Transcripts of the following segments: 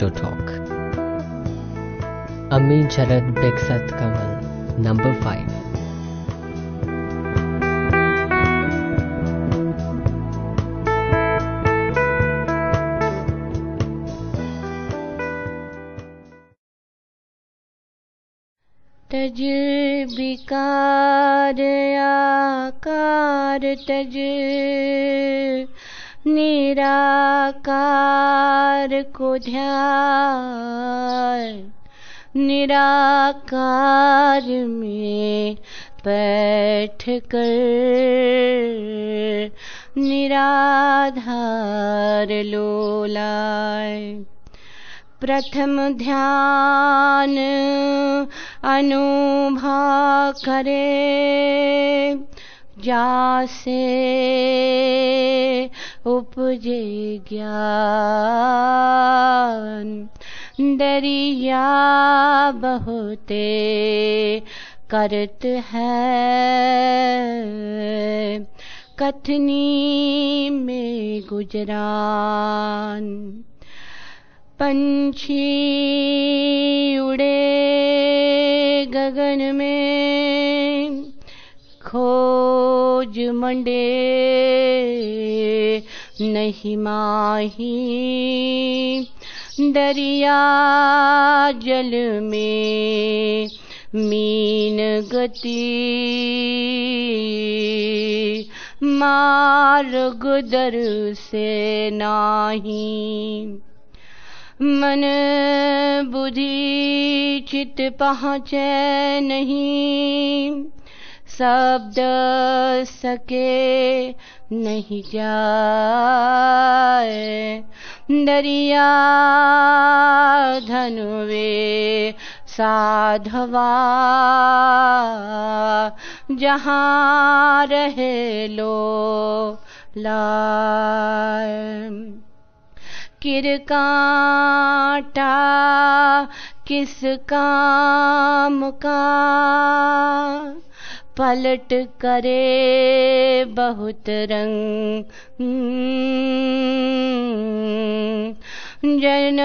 Osho Talk. Ami Jarad Beksat Kamal, number 5. तज विकार आकार तज निराकार को ध्यान निराकार में बैठ कर निराधार लोलाय प्रथम ध्यान अनुभव करे जासे उपजे ज्ञान दरिया बहुते करत है। कथनी में गुजरान। पंछी उड़े गगन में। खोज मंडे, नहीं माही। दरिया जल में मीन गति, मार्ग दर से नाही। मन बुद्धि चित पहुँचे नहीं। शब्द सके नहीं जाए। दरिया धनुवे साधवा, जहाँ रहे लो लाए किरकाटा किस काम का पलट करे बहुत रंग। जन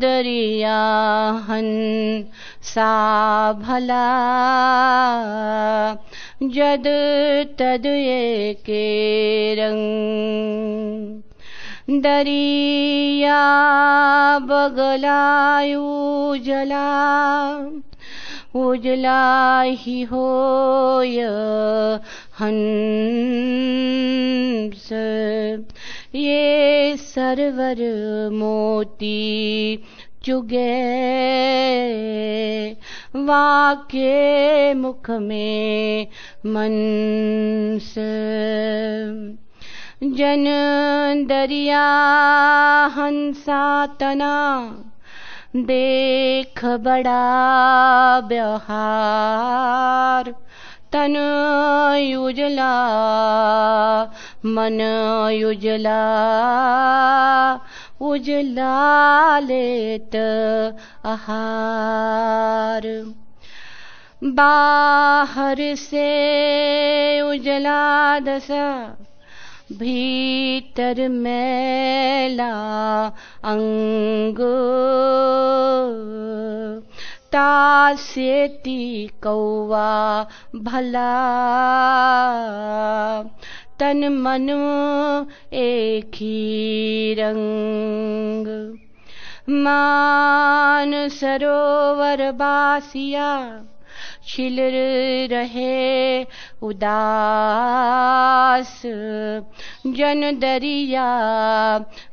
दरिया हन सा भला। जद तद के रंग। दरिया बगलायु जला। उजला ही होय हंस। ये सरवर मोती चुगे। वाके मुख में मनस। जन दरिया हंसा तना। देख बड़ा व्यवहार तन युजला मन युजला उजला लेत आहार। बाहर से उजला दशा भीतर मैला अंग तासेती कौवा भला। तन मन एक ही रंग। मान सरोवर बासिया छिल रहे, उदास। जन दरिया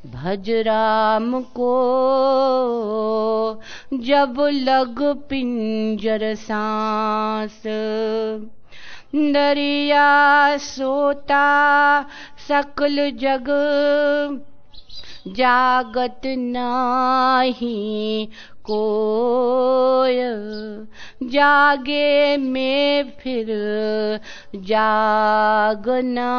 भजराम को। जब लग पिंजर सांस। दरिया सोता, सकल जग। जागत नाही कोय जागे में फिर जागना।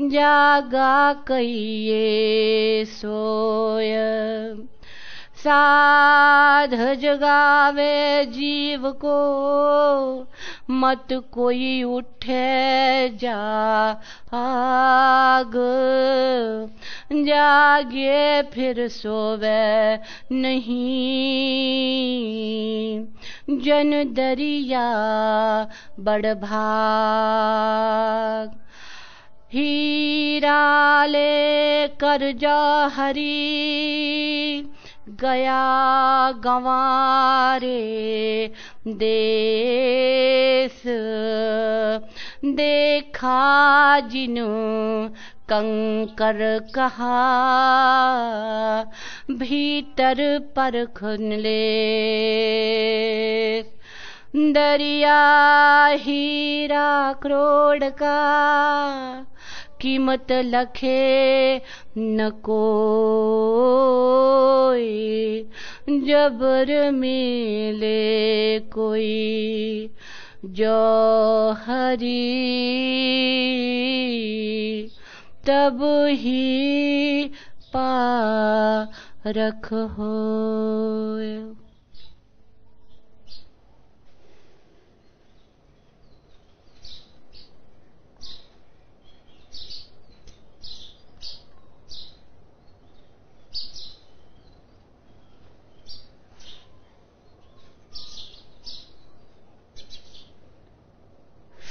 जागा कहिए सोय। साध जगावे जीव को, मत कोई उठे जा आग। जागे फिर सोवे नहीं, जन दरिया बड़ भाग। हीरा ले कर जा हरी गया गंवारे देश। देखा जिनु कंकर कहा। भीतर पर ले। दरिया हीरा क्रोड़ का। कीमत लखे न कोई जबर मिले कोई जो हरी तब ही पा रख हो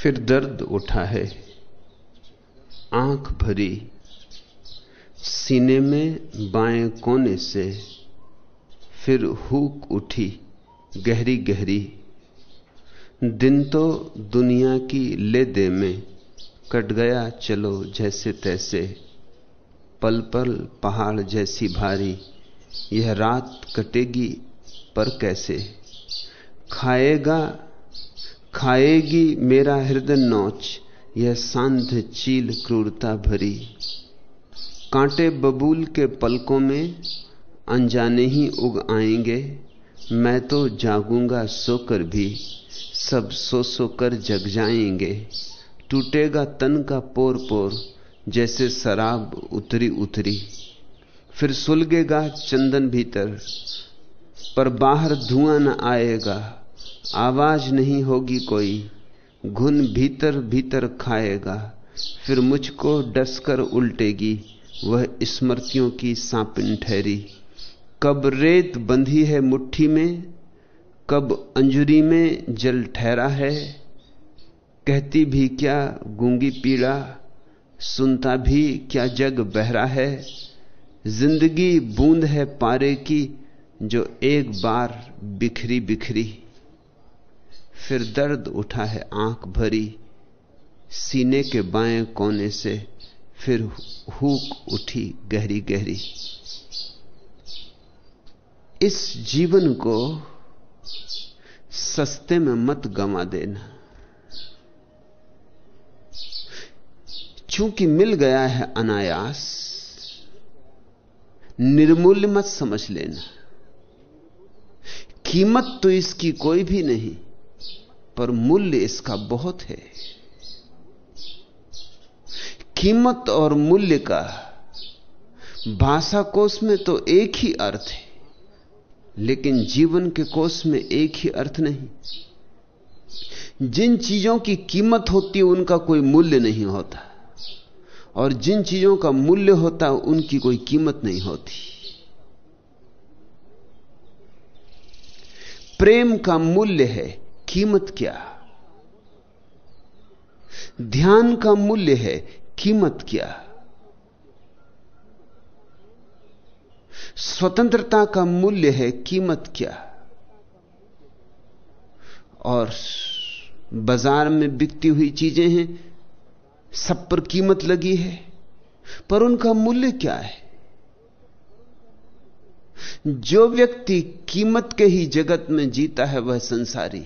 फिर दर्द उठा है। आँख भरी। सीने में बाएँ कोने से फिर हुक उठी गहरी गहरी दिन तो दुनिया की ले दे में कट गया, चलो जैसे तैसे। पल पल पहाड़ जैसी भारी, यह रात कटेगी पर कैसे? खाएगा खाएगी मेरा हृदय नौच, यह सांध चील क्रूरता भरी। कांटे बबूल के पलकों में अनजाने ही उग आएँगे, मैं तो जागूँगा सोकर भी, सब सो सो कर जग जाएँगे। टूटेगा तन का पोर पोर जैसे शराब उतरी उतरी। फिर सुलगेगा चंदन भीतर, पर बाहर धुआँ न आएगा। आवाज़ नहीं होगी कोई। घुन भीतर भीतर खाएगा, फिर मुझको डसकर उल्टेगी, वह स्मृतियों की सांपिन ठहरी। कब रेत बंधी है मुट्ठी में, कब अंजुरी में जल ठहरा है, कहती भी क्या गूँगी पीड़ा, सुनता भी क्या जग बहरा है। ज़िंदगी बूंद है पारे की, जो एक बार बिखरी बिखरी। फिर दर्द उठा है आँख भरी, सीने के बाएँ कोने से फिर हुक उठी गहरी गहरी इस जीवन को सस्ते में मत गंवा देना। चूँकि मिल गया है अनायास, निर्मूल्य मत समझ लेना। कीमत तो इसकी कोई भी नहीं। पर मूल्य इसका बहुत है। कीमत और मूल्य का भाषा कोष में तो एक ही अर्थ है, लेकिन जीवन के कोष में एक ही अर्थ नहीं। जिन चीज़ों की कीमत होती है, उनका कोई मूल्य नहीं होता, और जिन चीज़ों का मूल्य होता है, उनकी कोई कीमत नहीं होती। प्रेम का मूल्य है कीमत क्या? ध्यान का मूल्य है कीमत क्या? स्वतंत्रता का मूल्य है कीमत क्या? और बाज़ार में बिकती हुई चीज़ें हैं, सब पर कीमत लगी है, पर उनका मूल्य क्या है? जो व्यक्ति कीमत के ही जगत में जीता है, वह संसारी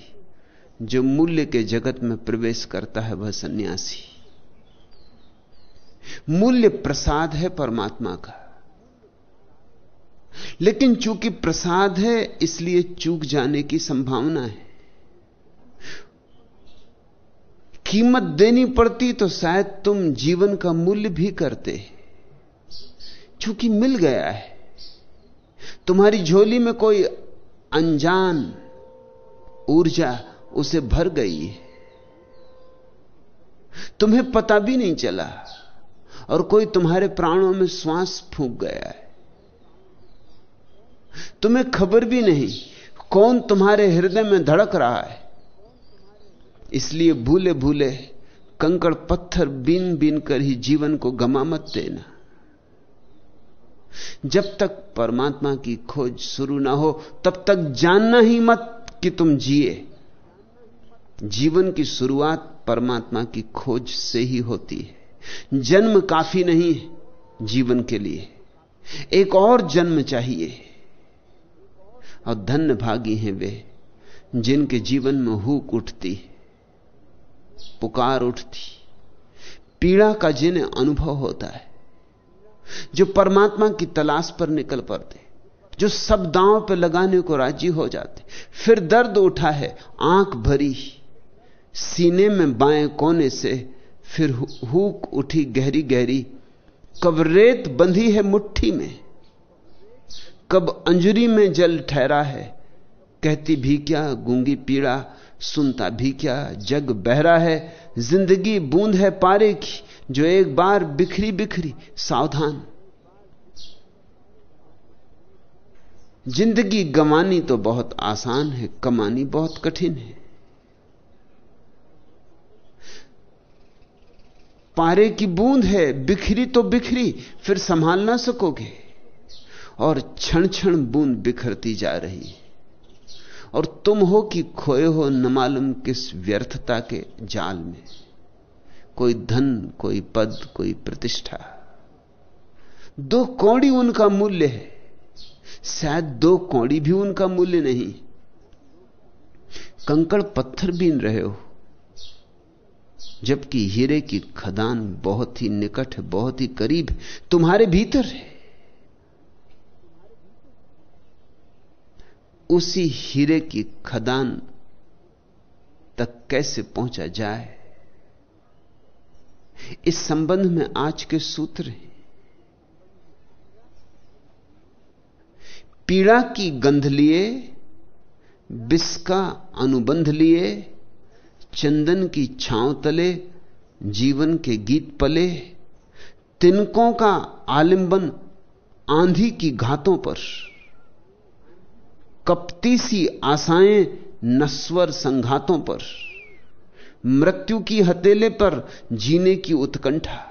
जो मूल्य के जगत में प्रवेश करता है वह सन्यासी। मूल्य प्रसाद है परमात्मा का। लेकिन चूँकि प्रसाद है, इसलिए चूक जाने की संभावना है। कीमत देनी पड़ती तो शायद तुम जीवन का मूल्य भी करते। चूँकि मिल गया है। तुम्हारी झोली में कोई अनजान ऊर्जा उसे भर गई। तुम्हें पता भी नहीं चला और कोई तुम्हारे प्राणों में श्वास फूंक गया है। तुम्हें खबर भी नहीं कौन तुम्हारे हृदय में धड़क रहा है। इसलिए भूले भूले कंकड़ पत्थर बीन बीन कर ही जीवन को गमा मत देना। जब तक परमात्मा की खोज शुरू ना हो, तब तक जानना ही मत कि तुम जिए। जीवन की शुरुआत परमात्मा की खोज से ही होती है। जन्म काफ़ी नहीं है जीवन के लिए। एक और जन्म चाहिए। और धन्य भागी हैं वे, जिनके जीवन में हुक उठती, पुकार उठती। पीड़ा का जिन्हें अनुभव होता है, जो परमात्मा की तलाश पर निकल पड़ते, जो सब दांव पर लगाने को राज़ी हो जाते, फिर दर्द उठा है, आँख भरी सीने में बाएँ कोने से फिर हुक उठी गहरी गहरी, कब रेत बंधी है मुट्ठी में, कब अंजुरी में जल ठहरा है, कहती भी क्या गूँगी पीड़ा, सुनता भी क्या जग बहरा है, ज़िंदगी बूंद है पारे की, जो एक बार बिखरी बिखरी सावधान। ज़िंदगी गमानी तो बहुत आसान है, कमानी बहुत कठिन है। पारे की बूंद है, बिखरी तो बिखरी, फिर संभाल ना सकोगे। और क्षण क्षण बूंद बिखरती जा रही। और तुम हो कि खोए हो न मालूम किस व्यर्थता के जाल में। कोई धन, कोई पद, कोई प्रतिष्ठा। दो कौड़ी उनका मूल्य है। शायद दो कौड़ी भी उनका मूल्य नहीं। कंकड़ पत्थर बीन रहे हो। जबकि हीरे की खदान बहुत ही निकट है, बहुत ही करीब है। तुम्हारे भीतर है। उसी हीरे की खदान तक कैसे पहुँचा जाए? इस संबंध में आज के सूत्र हैं। पीड़ा की गंध लिए, विष का अनुबंध लिए चंदन की छांव तले, जीवन के गीत पले, तिनकों का आलिंबन आंधी की घातों पर। कपती सी आशाएँ नस्वर संघातों पर। मृत्यु की हथेले पर जीने की उत्कंठा।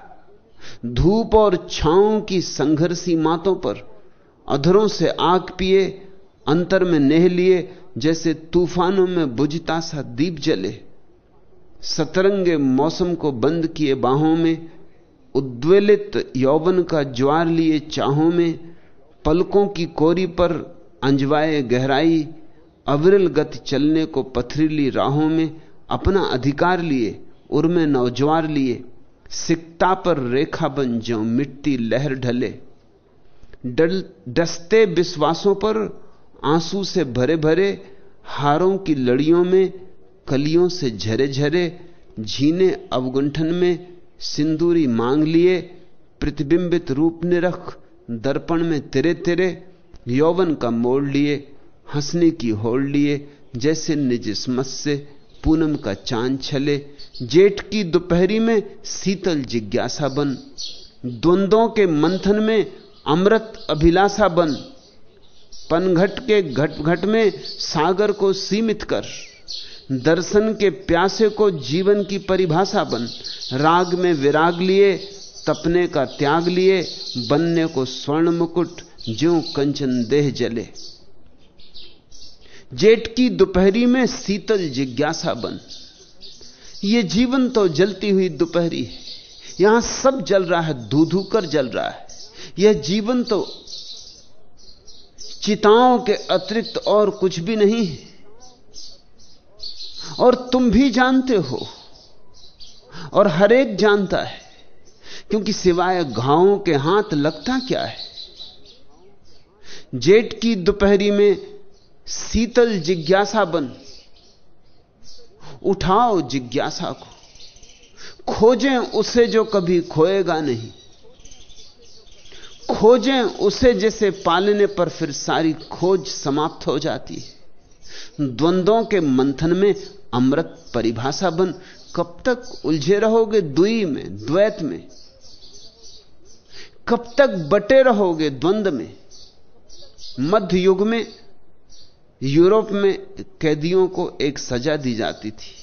धूप और छाओं की संघर्षी मातों पर अधरों से आग पिए, अंतर में नेह लिए, जैसे तूफानों में बुझता सा दीप जले। सतरंगे मौसम को बंद किए बाहों में, उद्वेलित यौवन का ज्वार लिए चाहों में, पलकों की कोरी पर अंजवाए गहराई, अविरल गति चलने को पथरीली राहों में अपना अधिकार लिए, उर्मे नौजवार लिए, सिकता पर रेखा बन जो मिट्टी लहर ढले। डल, डसते विश्वासों पर आँसू से भरे भरे हारों की लड़ियों में कलियों से झरे झरे झीने अवगुंठन में सिंदूरी मांग लिए, प्रतिबिंबित रूप ने रख दर्पण में तेरे तेरे यौवन का मोड़ लिए, हंसने की होड़ लिए, जैसे निज स्मत से पूनम का चाँद छले। जेठ की दोपहरी में शीतल जिज्ञासा बन, द्वंद्वों के मंथन में अमृत अभिलाषा बन। पनघट के घट घट में सागर को सीमित कर। दर्शन के प्यासे को जीवन की परिभाषा बन। राग में विराग लिए, तपने का त्याग लिए, बनने को स्वर्ण मुकुट, ज्यो कंचन देह जले। जेठ की दोपहरी में शीतल जिज्ञासा बन। ये जीवन तो जलती हुई दोपहरी है। यहाँ सब जल रहा है धू धू कर जल रहा है। यह जीवन तो चिताओं के अतिरिक्त और कुछ भी नहीं है। और तुम भी जानते हो। और हरेक जानता है, क्योंकि सिवाय घावों के हाथ लगता क्या है। जेठ की दोपहरी में शीतल जिज्ञासा बन, उठाओ जिज्ञासा को, खोजें उसे जो कभी खोएगा नहीं। खोजें उसे जैसे पालने पर फिर सारी खोज समाप्त हो जाती है। द्वंद्वों के मंथन में अमृत परिभाषा बन, कब तक उलझे रहोगे दुई में, द्वैत में? कब तक बटे रहोगे द्वंद में? मध्य युग में, यूरोप में कैदियों को एक सजा दी जाती थी।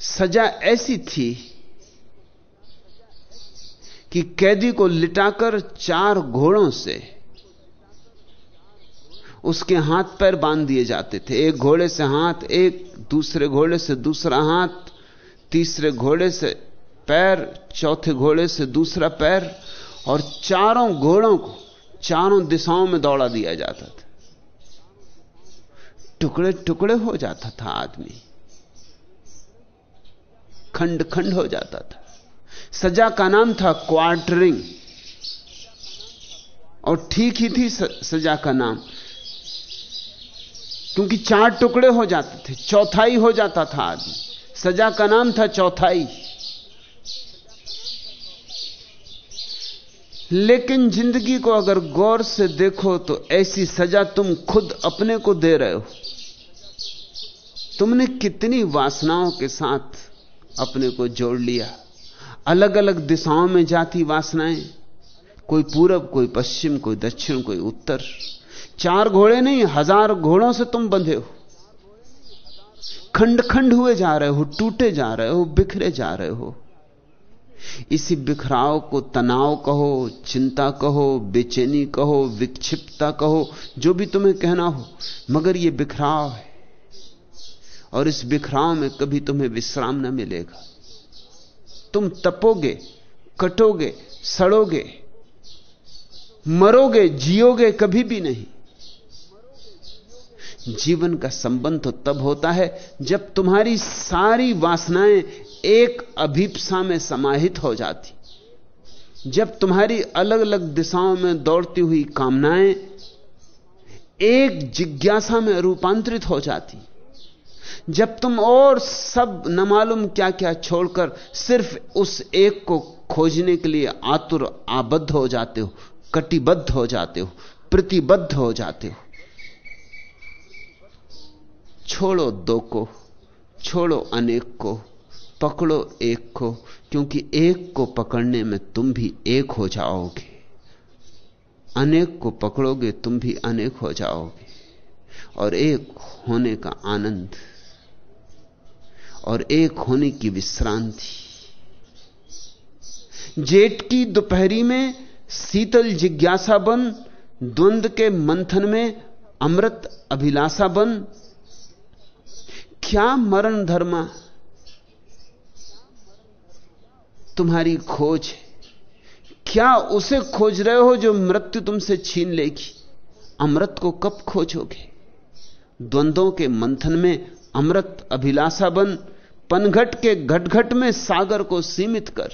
सजा ऐसी थी कि कैदी को लिटाकर चार घोड़ों से उसके हाथ पैर बाँध दिए जाते थे। एक घोड़े से हाथ, एक दूसरे घोड़े से दूसरा हाथ, तीसरे घोड़े से पैर, चौथे घोड़े से दूसरा पैर, और चारों घोड़ों को चारों दिशाओं में दौड़ा दिया जाता था। टुकड़े टुकड़े हो जाता था आदमी। खंड खंड हो जाता था। सजा का नाम था क्वार्टरिंग। और ठीक ही थी सजा का नाम। क्योंकि चार टुकड़े हो जाते थे, चौथाई हो जाता था आदमी। सजा का नाम था चौथाई। लेकिन ज़िंदगी को अगर गौर से देखो तो ऐसी सजा तुम खुद अपने को दे रहे हो। तुमने कितनी वासनाओं के साथ अपने को जोड़ लिया। अलग अलग दिशाओं में जाती वासनाएँ, कोई पूरब, कोई पश्चिम, कोई दक्षिण, कोई उत्तर। चार घोड़े नहीं, हज़ार घोड़ों से तुम बंधे हो। खंड खंड हुए जा रहे हो, टूटे जा रहे हो, बिखरे जा रहे हो। इसी बिखराव को तनाव कहो, चिंता कहो, बेचैनी कहो, विक्षिप्तता कहो, जो भी तुम्हें कहना हो, मगर यह बिखराव है। और इस बिखराव में कभी तुम्हें विश्राम न मिलेगा। तुम तपोगे, कटोगे, सड़ोगे, मरोगे, जियोगे कभी भी नहीं। जीवन का संबंध तो तब होता है जब तुम्हारी सारी वासनाएँ एक अभीपसा में समाहित हो जाती। जब तुम्हारी अलग अलग दिशाओं में दौड़ती हुई कामनाएँ एक जिज्ञासा में रूपांतरित हो जाती। जब तुम और सब न मालूम क्या क्या छोड़कर सिर्फ़ उस एक को खोजने के लिए आतुर आबद्ध हो जाते हो, कटिबद्ध हो जाते हो, प्रतिबद्ध हो जाते हो छोड़ो दो को, छोड़ो अनेक को, पकड़ो एक को, क्योंकि एक को पकड़ने में तुम भी एक हो जाओगे। अनेक को पकड़ोगे, तुम भी अनेक हो जाओगे। और एक होने का आनंद, और एक होने की विश्रांति। जेठ की दोपहरी में शीतल जिज्ञासा बन, द्वंद के मंथन में अमृत अभिलाषा बन क्या मरण धर्मा? तुम्हारी खोज है। क्या उसे खोज रहे हो जो मृत्यु तुमसे छीन लेगी? अमृत को कब खोजोगे? द्वंद्वों के मंथन में अमृत अभिलाषा बन, पनघट के घटघट में सागर को सीमित कर।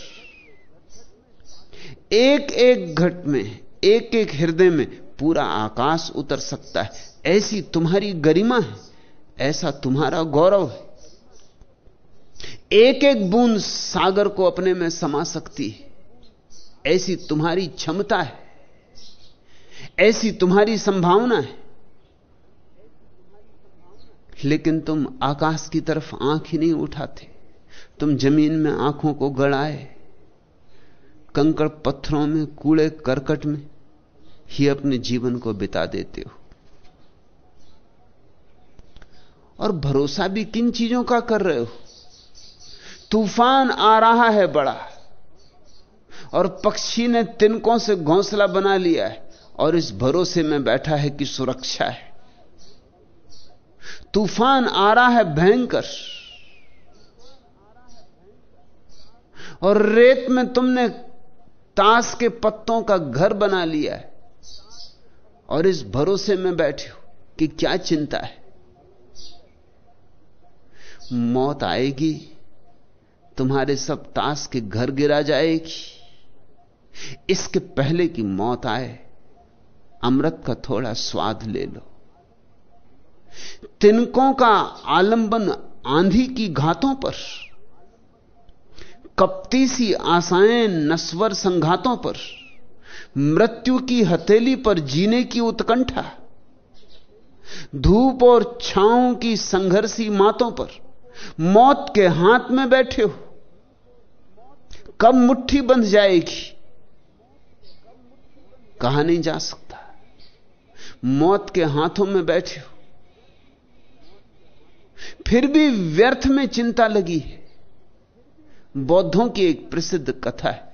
एक एक घट में एक एक हृदय में पूरा आकाश उतर सकता है। ऐसी तुम्हारी गरिमा है। ऐसा तुम्हारा गौरव है। एक एक बूंद सागर को अपने में समा सकती है। ऐसी तुम्हारी क्षमता है। ऐसी तुम्हारी संभावना है। लेकिन तुम आकाश की तरफ़ आँख ही नहीं उठाते। तुम ज़मीन में आँखों को गड़ाए। कंकड़ पत्थरों में, कूड़े करकट में ही अपने जीवन को बिता देते हो। और भरोसा भी किन चीज़ों का कर रहे हो? तूफ़ान आ रहा है बड़ा, और पक्षी ने तिनकों से घोंसला बना लिया है, और इस भरोसे में बैठा है कि सुरक्षा है। तूफ़ान आ रहा है भयंकर, और रेत में तुमने ताश के पत्तों का घर बना लिया है, और इस भरोसे में बैठे हो कि क्या चिंता है? मौत आएगी, तुम्हारे सब ताश के घर गिरा जाएगी। इसके पहले की मौत आए, अमृत का थोड़ा स्वाद ले लो। तिनकों का आलंबन आंधी की घातों पर, कपती सी आशाएँ नस्वर संघातों पर, मृत्यु की हथेली पर जीने की उत्कंठा, धूप और छाओं की संघर्षी मातों पर मौत के हाथ में बैठे हो, कब मुट्ठी बंध जाएगी? कहा नहीं जा सकता। मौत के हाथों में बैठे हो, फिर भी व्यर्थ में चिंता लगी है। बौद्धों की एक प्रसिद्ध कथा है।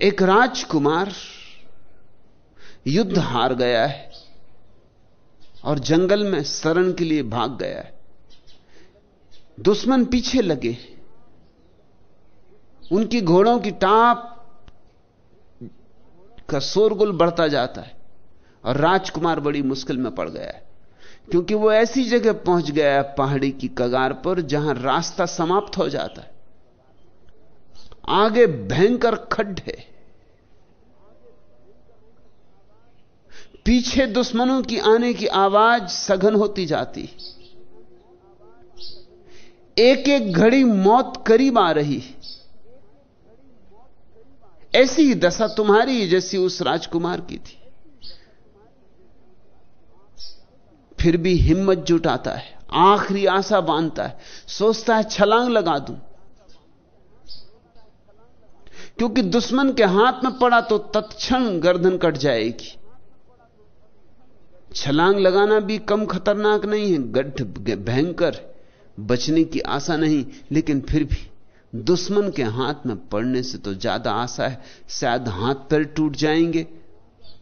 एक राजकुमार युद्ध हार गया है। और जंगल में शरण के लिए भाग गया है। दुश्मन पीछे लगे। उनकी घोड़ों की टाप का शोरगुल बढ़ता जाता है और राजकुमार बड़ी मुश्किल में पड़ गया है। क्योंकि वो ऐसी जगह पहुँच गया है पहाड़ी की कगार पर जहाँ रास्ता समाप्त हो जाता है। आगे भयंकर खड्ड। है पीछे दुश्मनों की आने की आवाज़ सघन होती जाती। एक एक घड़ी मौत करीब आ रही। ऐसी ही दशा तुम्हारी जैसी उस राजकुमार की थी। फिर भी हिम्मत जुटाता है, आखिरी आशा बांधता है, सोचता है, छलांग लगा दूँ। क्योंकि दुश्मन के हाथ में पड़ा तो तत्क्षण गर्दन कट जाएगी। छलांग लगाना भी कम खतरनाक नहीं है, गड्ढ भयंकर, बचने की आशा नहीं, लेकिन फिर भी दुश्मन के हाथ में पड़ने से तो ज़्यादा आशा है, शायद हाथ पैर टूट जाएँगे,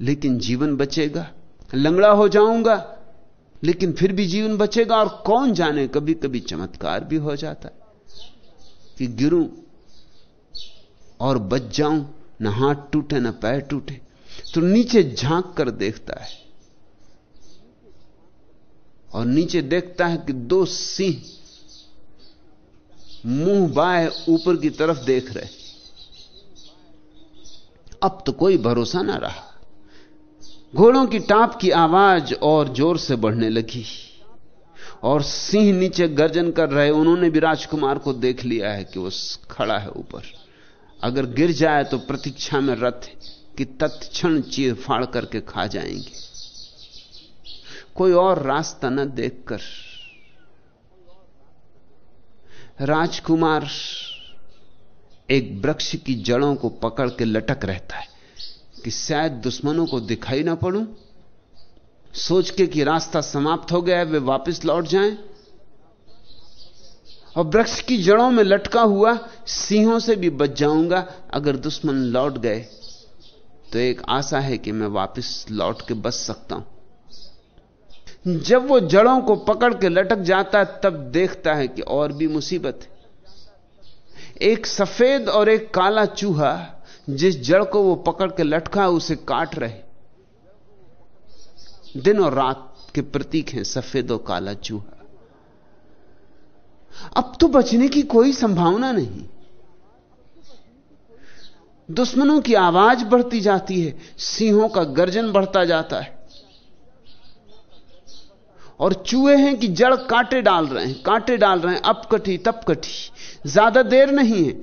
लेकिन जीवन बचेगा। लंगड़ा हो जाऊँगा, लेकिन फिर भी जीवन बचेगा, और कौन जाने कभी कभी चमत्कार भी हो जाता है कि गिरूं और बच जाऊँ, न हाथ टूटे, न पैर टूटे। तो नीचे झाँक कर देखता है और नीचे देखता है कि दो सिंह मुँह बाय ऊपर की तरफ़ देख रहे अब तो कोई भरोसा ना रहा। घोड़ों की टाप की आवाज़ और ज़ोर से बढ़ने लगी। और सिंह नीचे गर्जन कर रहे, उन्होंने भी राजकुमार को देख लिया है कि वो खड़ा है ऊपर। अगर गिर जाए तो प्रतीक्षा में रथ कि तत्क्षण चीर फाड़ करके खा जाएँगे। कोई और रास्ता न देखकर। राजकुमार एक वृक्ष की जड़ों को पकड़ के लटक रहता है कि शायद दुश्मनों को दिखाई ना पड़ू। सोच के कि रास्ता समाप्त हो गया है, वे वापस लौट जाएँ। और वृक्ष की जड़ों में लटका हुआ सिंहों से भी बच जाऊँगा। अगर दुश्मन लौट गए तो एक आशा है कि मैं वापस लौट के बच सकता हूँ। जब वो जड़ों को पकड़ के लटक जाता है, तब देखता है कि और भी मुसीबत है। एक सफ़ेद और एक काला चूहा जिस जड़ को वो पकड़ के लटका उसे काट रहे। दिन और रात के प्रतीक हैं सफ़ेद और काला चूहा। अब तो बचने की कोई संभावना नहीं। दुश्मनों की आवाज़ बढ़ती जाती है, सिंहों का गर्जन बढ़ता जाता है। और चूहे हैं कि जड़ कांटे डाल रहे हैं, कांटे डाल रहे हैं, अब कटी, तब कटी। ज़्यादा देर नहीं है,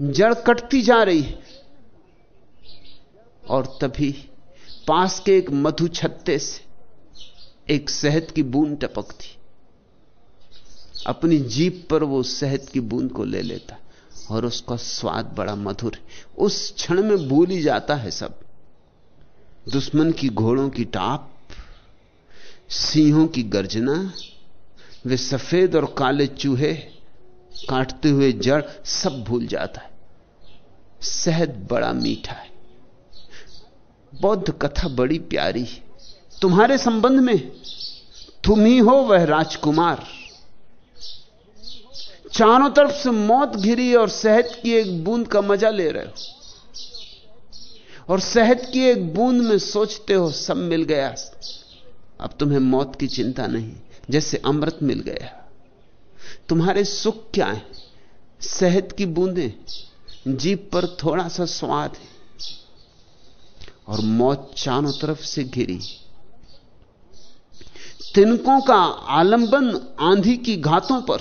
जड़ कटती जा रही है। और तभी पास के एक मधु छत्ते से एक शहद की बूंद टपकती। अपनी जीप पर वो शहद की बूंद को ले लेता और उसका स्वाद बड़ा मधुर है। उस क्षण में भूल ही जाता है सब। दुश्मन की घोड़ों की टाप सिंहों की गर्जना, वे सफ़ेद और काले चूहे काटते हुए जड़ सब भूल जाता है। शहद बड़ा मीठा है। बौद्ध कथा बड़ी प्यारी है। तुम्हारे संबंध में तुम ही हो वह राजकुमार। चारों तरफ़ से मौत घिरी और शहद की एक बूंद का मज़ा ले रहे हो। और शहद की एक बूंद में सोचते हो सब मिल गया। अब तुम्हें मौत की चिंता नहीं, जैसे अमृत मिल गया। तुम्हारे सुख क्या है? शहद की बूंदें जीप पर थोड़ा सा स्वाद है। और मौत चारों तरफ़ से घिरी। तिनकों का आलंबन आंधी की घातों पर,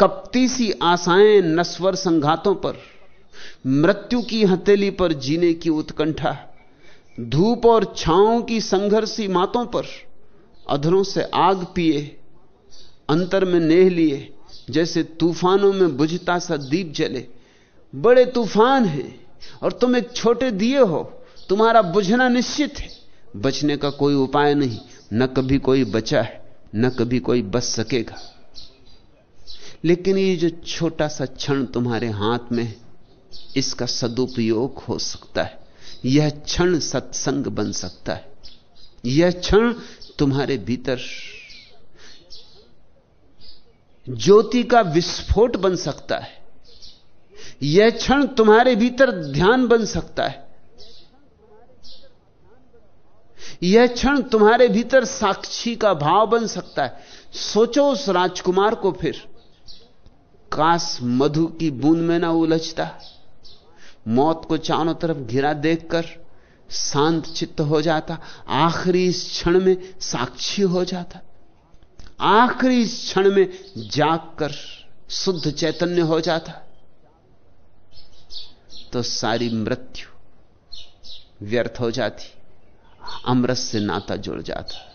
कपती सी आशाएँ नस्वर संघातों पर, मृत्यु की हथेली पर जीने की उत्कंठा। धूप और छाओं की संघर्षी मातों पर अधरों से आग पिए, अंतर में नेह लिए, जैसे तूफानों में बुझता सा दीप जले। बड़े तूफ़ान हैं और तुम एक छोटे दिए हो, तुम्हारा बुझना निश्चित है। बचने का कोई उपाय नहीं, न कभी कोई बचा है, न कभी कोई बच सकेगा। लेकिन ये जो छोटा सा क्षण तुम्हारे हाथ में इसका सदुपयोग हो सकता है। यह क्षण सत्संग बन सकता है। यह क्षण तुम्हारे भीतर ज्योति का विस्फोट बन सकता है। यह क्षण तुम्हारे भीतर ध्यान बन सकता है। यह क्षण तुम्हारे भीतर साक्षी का भाव बन सकता है। सोचो उस राजकुमार को फिर। काश मधु की बूंद में ना उलझता। मौत को चारों तरफ़ घिरा देखकर शांत चित्त हो जाता, आखिरी क्षण में साक्षी हो जाता। आखिरी क्षण में जागकर शुद्ध चैतन्य हो जाता। तो सारी मृत्यु व्यर्थ हो जाती, अमृत से नाता जुड़ जाता।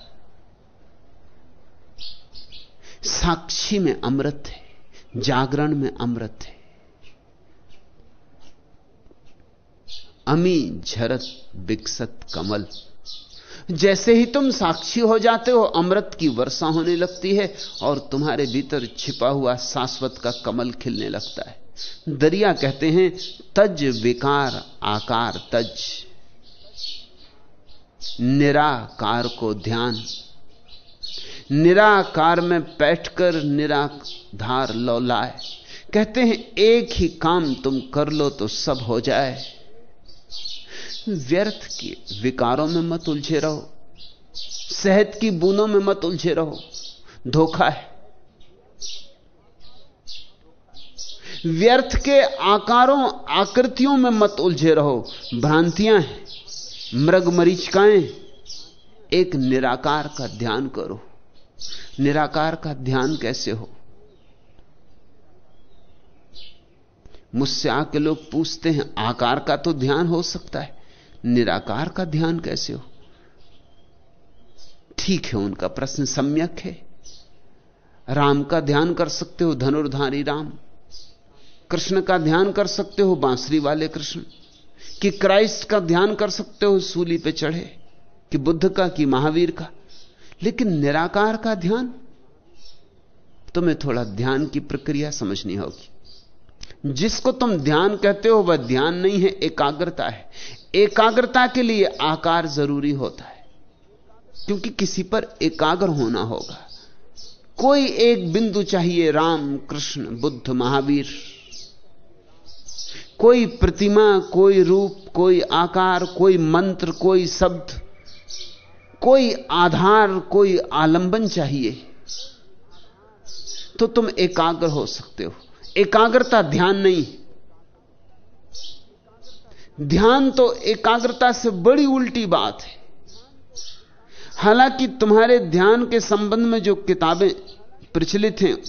साक्षी में अमृत है, जागरण में अमृत है। अमी झरत विकसत कमल। जैसे ही तुम साक्षी हो जाते हो, अमृत की वर्षा होने लगती है और तुम्हारे भीतर छिपा हुआ शाश्वत का कमल खिलने लगता है। दरिया कहते हैं, तज विकार आकार तज। निराकार को ध्यान। निराकार में बैठकर निराधार लौलाए। कहते हैं, एक ही काम तुम कर लो तो सब हो जाए। व्यर्थ के विकारों में मत उलझे रहो। शहद की बूंदों में मत उलझे रहो। धोखा है। व्यर्थ के आकारों, आकृतियों में मत उलझे रहो। भ्रांतियाँ हैं, मृग मरीचिकाएँ। एक निराकार का ध्यान करो। निराकार का ध्यान कैसे हो? मुझसे आके लोग पूछते हैं, आकार का तो ध्यान हो सकता है। निराकार का ध्यान कैसे हो? ठीक है उनका प्रश्न सम्यक है। राम का ध्यान कर सकते हो, धनुर्धारी राम। कृष्ण का ध्यान कर सकते हो, बांसुरी वाले कृष्ण। कि क्राइस्ट का ध्यान कर सकते हो, सूली पे चढ़े। कि बुद्ध का, कि महावीर का। लेकिन निराकार का ध्यान? तुम्हें थोड़ा ध्यान की प्रक्रिया समझनी होगी। जिसको तुम ध्यान कहते हो, वह ध्यान नहीं है, एकाग्रता है। एकाग्रता के लिए आकार ज़रूरी होता है, क्योंकि किसी पर एकाग्र होना होगा। कोई एक बिंदु चाहिए, राम, कृष्ण, बुद्ध, महावीर। कोई प्रतिमा, कोई रूप, कोई आकार, कोई मंत्र, कोई शब्द, कोई आधार, कोई आलंबन चाहिए तो तुम एकाग्र हो सकते हो। एकाग्रता ध्यान नहीं। ध्यान तो एकाग्रता से बड़ी उल्टी बात है। हालाँकि तुम्हारे ध्यान के संबंध में जो किताबें प्रचलित हैं,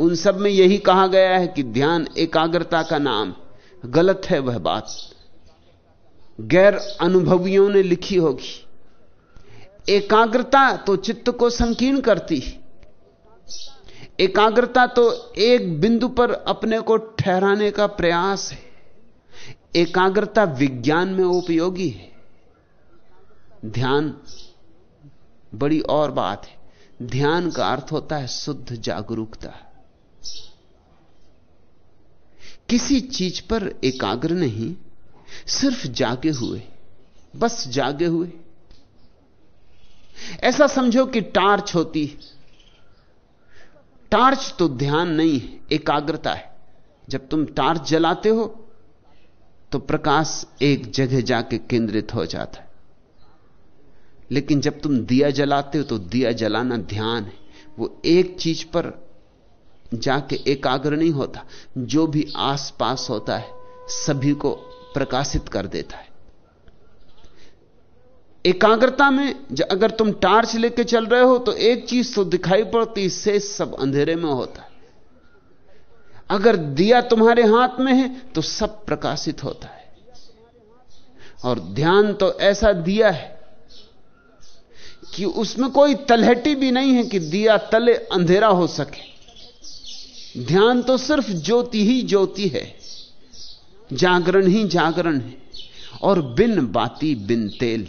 उन सब में यही कहा गया है कि ध्यान एकाग्रता का नाम। गलत है वह बात। गैर अनुभवियों ने लिखी होगी। एकाग्रता तो चित्त को संकीर्ण करती एकाग्रता तो एक बिंदु पर अपने को ठहराने का प्रयास है। एकाग्रता विज्ञान में उपयोगी है। ध्यान बड़ी और बात है। ध्यान का अर्थ होता है शुद्ध जागरूकता। किसी चीज़ पर एकाग्र नहीं, सिर्फ़ जागे हुए, बस जागे हुए। ऐसा समझो कि टार्च होती टार्च तो ध्यान नहीं है, एकाग्रता है। जब तुम टार्च जलाते हो तो प्रकाश एक जगह जाके केंद्रित हो जाता है। लेकिन जब तुम दिया जलाते हो तो दिया जलाना ध्यान है। वो एक चीज़ पर जाके एकाग्र नहीं होता, जो भी आसपास होता है, सभी को प्रकाशित कर देता है। एकाग्रता में अगर तुम टार्च लेके चल रहे हो तो एक चीज़ तो दिखाई पड़ती से सब अंधेरे में होता है। अगर दिया तुम्हारे हाथ में है तो सब प्रकाशित होता है। और ध्यान तो ऐसा दिया है कि उसमें कोई तलहटी भी नहीं है कि दिया तले अंधेरा हो सके। ध्यान तो सिर्फ़ ज्योति ही ज्योति है, जागरण ही जागरण है, और बिन बाती बिन तेल।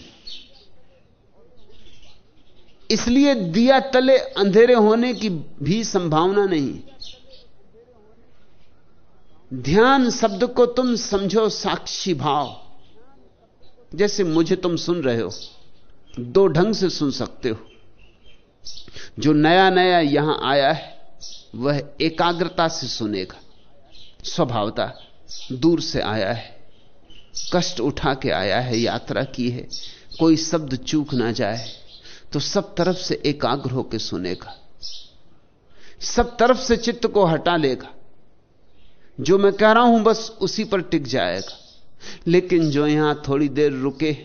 इसलिए दिया तले अंधेरे होने की भी संभावना नहीं। ध्यान शब्द को तुम समझो साक्षी भाव। जैसे मुझे तुम सुन रहे हो, दो ढंग से सुन सकते हो। जो नया नया यहाँ आया है, वह एकाग्रता से सुनेगा, स्वभावता दूर से आया है, कष्ट उठा के आया है, यात्रा की है, कोई शब्द चूक ना जाए। तो सब तरफ़ से एकाग्र होकर सुनेगा। सब तरफ़ से चित्त को हटा लेगा। जो मैं कह रहा हूँ बस उसी पर टिक जाएगा। लेकिन जो यहाँ थोड़ी देर रुके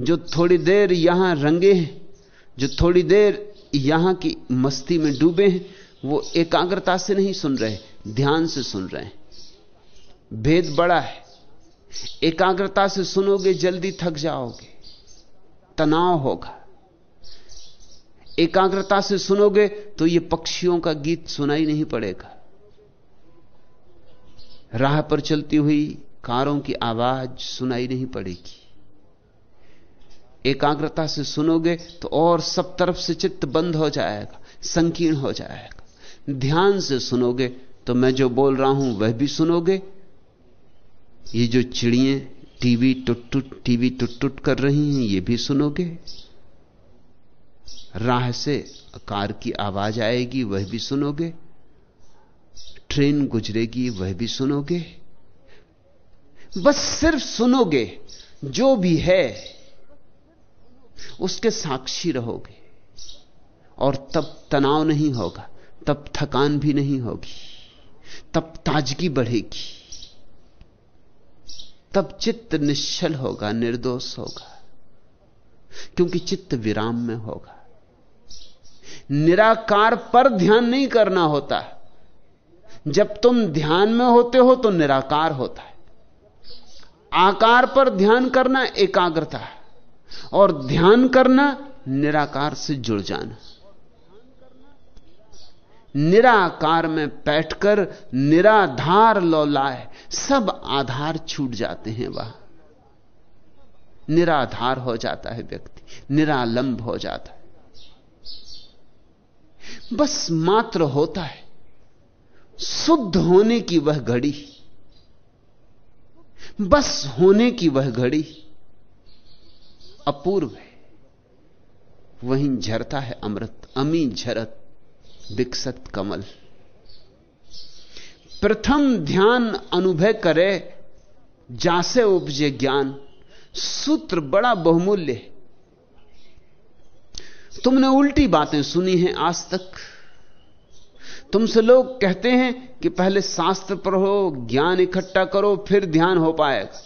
जो थोड़ी देर यहाँ रंगे हैं, जो थोड़ी देर यहाँ की मस्ती में डूबे हैं, वो एकाग्रता से नहीं सुन रहे, ध्यान से सुन रहे हैं। भेद बड़ा है। एकाग्रता से सुनोगे, जल्दी थक जाओगे। तनाव होगा। एकाग्रता से सुनोगे तो ये पक्षियों का गीत सुनाई नहीं पड़ेगा। राह पर चलती हुई कारों की आवाज़ सुनाई नहीं पड़ेगी। एकाग्रता से सुनोगे तो और सब तरफ़ से चित्त बंद हो जाएगा, संकीर्ण हो जाएगा। ध्यान से सुनोगे तो मैं जो बोल रहा हूँ वह भी सुनोगे। ये जो चिड़िए टीवी टुट टुट, टीवी टुट टुट कर रही हैं, ये भी सुनोगे। राह से कार की आवाज़ आएगी, वह भी सुनोगे। ट्रेन गुजरेगी, वह भी सुनोगे। बस सिर्फ़ सुनोगे, जो भी है, उसके साक्षी रहोगे। और तब तनाव नहीं होगा, तब थकान भी नहीं होगी, तब ताजगी बढ़ेगी। तब चित्त निश्चल होगा, निर्दोष होगा, क्योंकि चित्त विराम में होगा। निराकार पर ध्यान नहीं करना होता। जब तुम ध्यान में होते हो तो निराकार होता है। आकार पर ध्यान करना एकाग्रता है, और ध्यान करना निराकार से जुड़ जाना। निराकार में बैठकर निराधार लौलाए सब आधार छूट जाते हैं वह। निराधार हो जाता है व्यक्ति, निरालंब हो जाता है। बस मात्र होता है, शुद्ध होने की वह घड़ी, बस होने की वह घड़ी अपूर्व है। वहीं झरता है अमृत अमी झरत, विकसत कमल। प्रथम ध्यान अनुभव करे, जासे उपजे ज्ञान। सूत्र बड़ा बहुमूल्य है। तुमने उल्टी बातें सुनी हैं आज तक। तुमसे लोग कहते हैं कि पहले शास्त्र पढ़ो, ज्ञान इकट्ठा करो, फिर ध्यान हो पाएगा।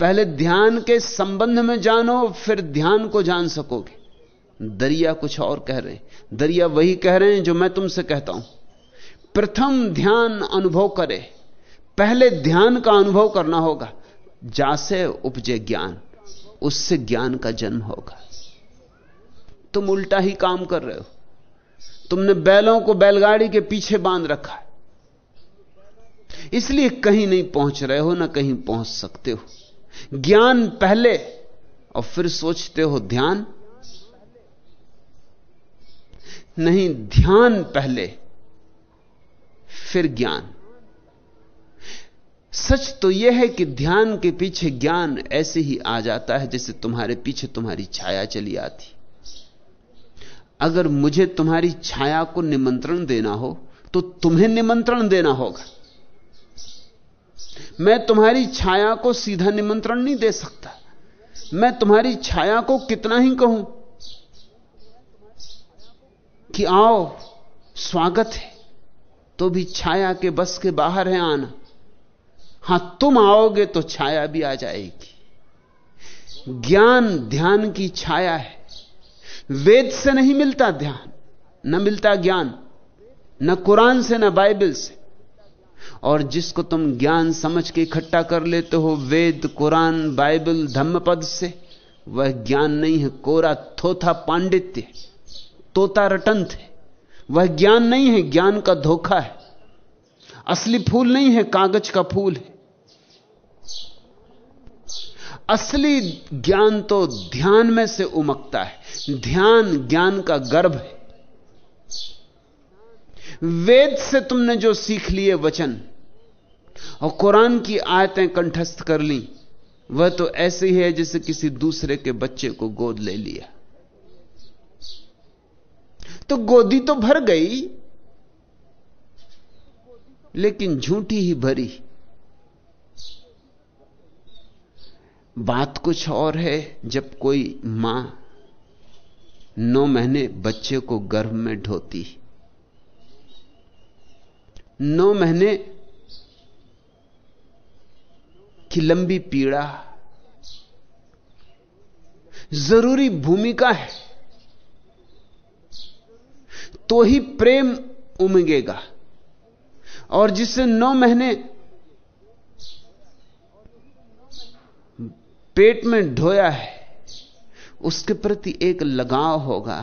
पहले ध्यान के संबंध में जानो, फिर ध्यान को जान सकोगे। दरिया कुछ और कह रहे हैं। दरिया वही कह रहे हैं जो मैं तुमसे कहता हूँ। प्रथम ध्यान अनुभव करे। पहले ध्यान का अनुभव करना होगा। जासे उपजे ज्ञान, उससे ज्ञान का जन्म होगा। तुम उल्टा ही काम कर रहे हो। तुमने बैलों को बैलगाड़ी के पीछे बाँध रखा है। इसलिए कहीं नहीं पहुँच रहे हो, ना कहीं पहुँच सकते हो। ज्ञान पहले, और फिर सोचते हो ध्यान। नहीं, ध्यान पहले। फिर ज्ञान। सच तो यह है कि ध्यान के पीछे ज्ञान ऐसे ही आ जाता है जैसे तुम्हारे पीछे तुम्हारी छाया चली आती। अगर मुझे तुम्हारी छाया को निमंत्रण देना हो तो तुम्हें निमंत्रण देना होगा। मैं तुम्हारी छाया को सीधा निमंत्रण नहीं दे सकता। मैं तुम्हारी छाया को कितना ही कहूँ कि आओ, स्वागत है। तो भी छाया के बस के बाहर है आना। हाँ, तुम आओगे तो छाया भी आ जाएगी। ज्ञान ध्यान की छाया है। वेद से नहीं मिलता ध्यान, न मिलता ज्ञान, न कुरान से, न बाइबल से। और जिसको तुम ज्ञान समझ के इकट्ठा कर लेते हो, वेद, कुरान, बाइबल, धम्मपद से, वह ज्ञान नहीं है। कोरा, थोथा पांडित्य, तोता रटंत है। वह ज्ञान नहीं है, ज्ञान का धोखा है। असली फूल नहीं है, कागज़ का फूल है। असली ज्ञान तो ध्यान में से उमकता है। ध्यान, ज्ञान का गर्भ है। वेद से तुमने जो सीख लिए वचन, और कुरान की आयतें कंठस्थ कर ली, वह तो ऐसे ही है जैसे किसी दूसरे के बच्चे को गोद ले लिया। तो गोदी तो भर गई, लेकिन झूठी ही भरी। बात कुछ और है, जब कोई माँ नौ महीने बच्चे को गर्भ में ढोती। नौ महीने की लंबी पीड़ा ज़रूरी भूमिका है। तो ही प्रेम उमगेगा। और जिससे नौ महीने पेट में ढोया है, उसके प्रति एक लगाव होगा,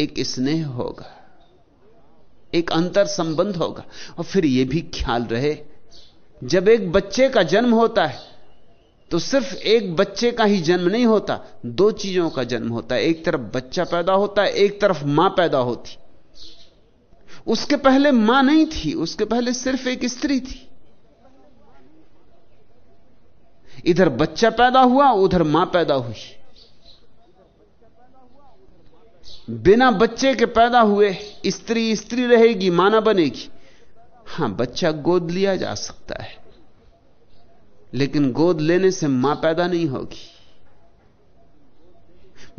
एक स्नेह होगा, एक अंतर संबंध होगा। और फिर यह भी ख्याल रहे, जब एक बच्चे का जन्म होता है तो सिर्फ़ एक बच्चे का ही जन्म नहीं होता, दो चीज़ों का जन्म होता है। एक तरफ़ बच्चा पैदा होता है, एक तरफ़ माँ पैदा होती। उसके पहले माँ नहीं थी, उसके पहले सिर्फ़ एक स्त्री थी। इधर बच्चा पैदा हुआ, उधर माँ पैदा हुई। बिना बच्चे के पैदा हुए, स्त्री स्त्री रहेगी माना बनेगी। हाँ, बच्चा गोद लिया जा सकता है, लेकिन गोद लेने से माँ पैदा नहीं होगी।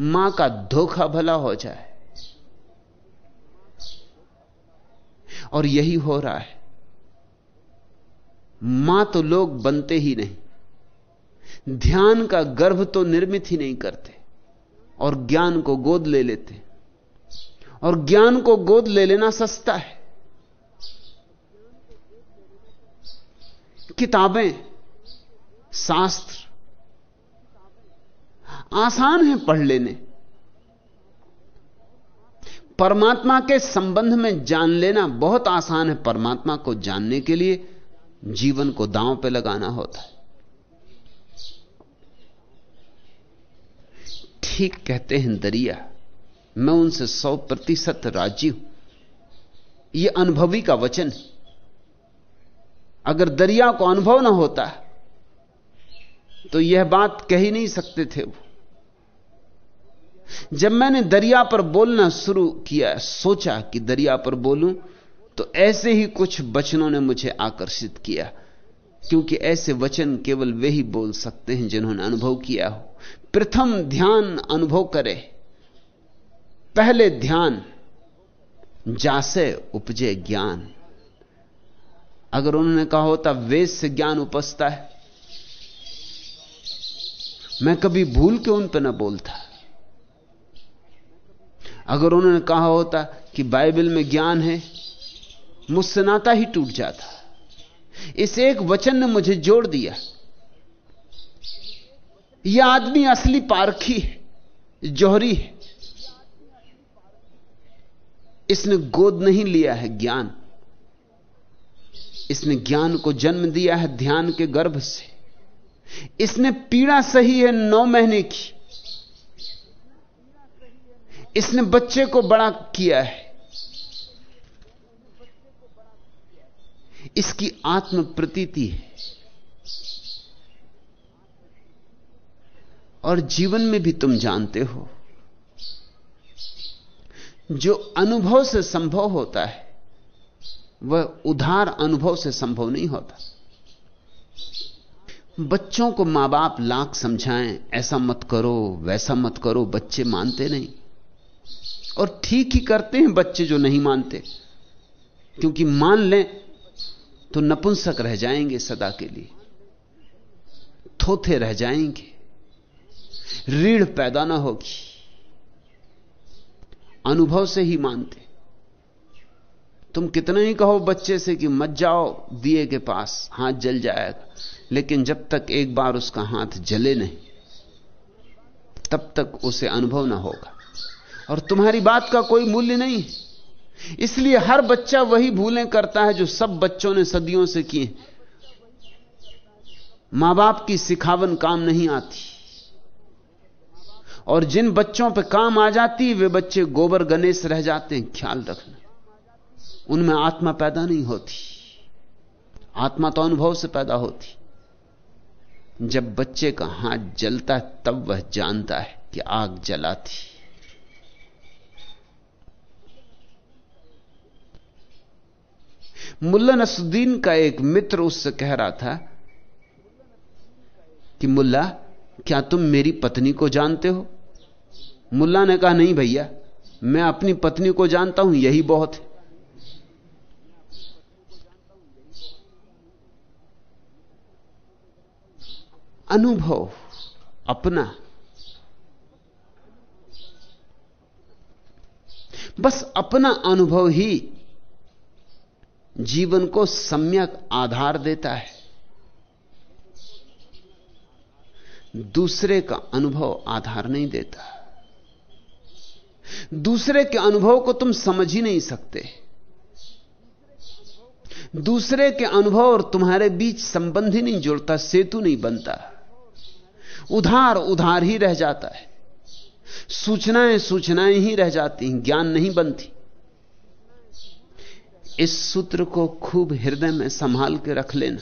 माँ का धोखा भला हो जाए। और यही हो रहा है। माँ तो लोग बनते ही नहीं। ध्यान का गर्भ तो निर्मित ही नहीं करते और ज्ञान को गोद ले लेते। और ज्ञान को गोद ले लेना सस्ता है। किताबें, शास्त्र आसान है पढ़ लेने। परमात्मा के संबंध में जान लेना बहुत आसान है परमात्मा को जानने के लिए जीवन को दांव पे लगाना होता है। ठीक कहते हैं दरिया, मैं उनसे सौ प्रतिशत राज़ी हूँ। यह अनुभवी का वचन है। अगर दरिया को अनुभव ना होता तो यह बात कह ही नहीं सकते थे वो। जब मैंने दरिया पर बोलना शुरू किया, सोचा कि दरिया पर बोलूँ तो ऐसे ही कुछ वचनों ने मुझे आकर्षित किया, क्योंकि ऐसे वचन केवल वे ही बोल सकते हैं जिन्होंने अनुभव किया हो। प्रथम ध्यान अनुभव करे, पहले ध्यान, जासे उपजे ज्ञान। अगर उन्होंने कहा होता, वेद से ज्ञान उपजता है। मैं कभी भूल के उन पर न बोलता? अगर उन्होंने कहा होता कि बाइबल में ज्ञान है, मुझसे नाता ही टूट जाता। इस एक वचन ने मुझे जोड़ दिया। यह आदमी असली पारखी है, जौहरी है। इसने गोद नहीं लिया है ज्ञान। इसने ज्ञान को जन्म दिया है ध्यान के गर्भ से। इसने पीड़ा सही है नौ महीने की। इसने बच्चे को बड़ा किया है। इसकी आत्म प्रतीति है। और जीवन में भी तुम जानते हो, जो अनुभव से संभव होता है, वह उधार अनुभव से संभव नहीं होता। बच्चों को माँ बाप लाख समझाएँ, ऐसा मत करो, वैसा मत करो, बच्चे मानते नहीं। और ठीक ही करते हैं बच्चे जो नहीं मानते। क्योंकि मान लें तो नपुंसक रह जाएँगे सदा के लिए। थोथे रह जाएँगे। रीढ़ पैदा ना होगी। अनुभव से ही मानते। तुम कितना ही कहो बच्चे से कि मत जाओ, दिए के पास हाथ जल जाएगा लेकिन जब तक एक बार उसका हाथ जले नहीं, तब तक उसे अनुभव ना होगा। और तुम्हारी बात का कोई मूल्य नहीं। इसलिए हर बच्चा वही भूलें करता है जो सब बच्चों ने सदियों से किए। माँ बाप की सिखावन काम नहीं आती। और जिन बच्चों पे काम आ जाती, वे बच्चे गोबर गणेश रह जाते हैं, ख्याल रखना। उनमें आत्मा पैदा नहीं होती। आत्मा तो अनुभव से पैदा होती। जब बच्चे का हाथ जलता है, तब वह जानता है कि आग जलाती। मुल्ला नसुद्दीन का एक मित्र उससे कह रहा था कि मुल्ला, क्या तुम मेरी पत्नी को जानते हो? मुल्ला ने कहा, नहीं भैया, मैं अपनी पत्नी को जानता हूँ, यही बहुत है। अनुभव, अपना। बस अपना अनुभव ही जीवन को सम्यक आधार देता है। दूसरे का अनुभव आधार नहीं देता। दूसरे के अनुभव को तुम समझ ही नहीं सकते। दूसरे के अनुभव और तुम्हारे बीच संबंध ही नहीं जुड़ता, सेतु नहीं बनता। उधार उधार ही रह जाता है। सूचनाएँ सूचनाएँ ही रह जाती हैं, ज्ञान नहीं बनती। इस सूत्र को खूब हृदय में संभाल के रख लेना।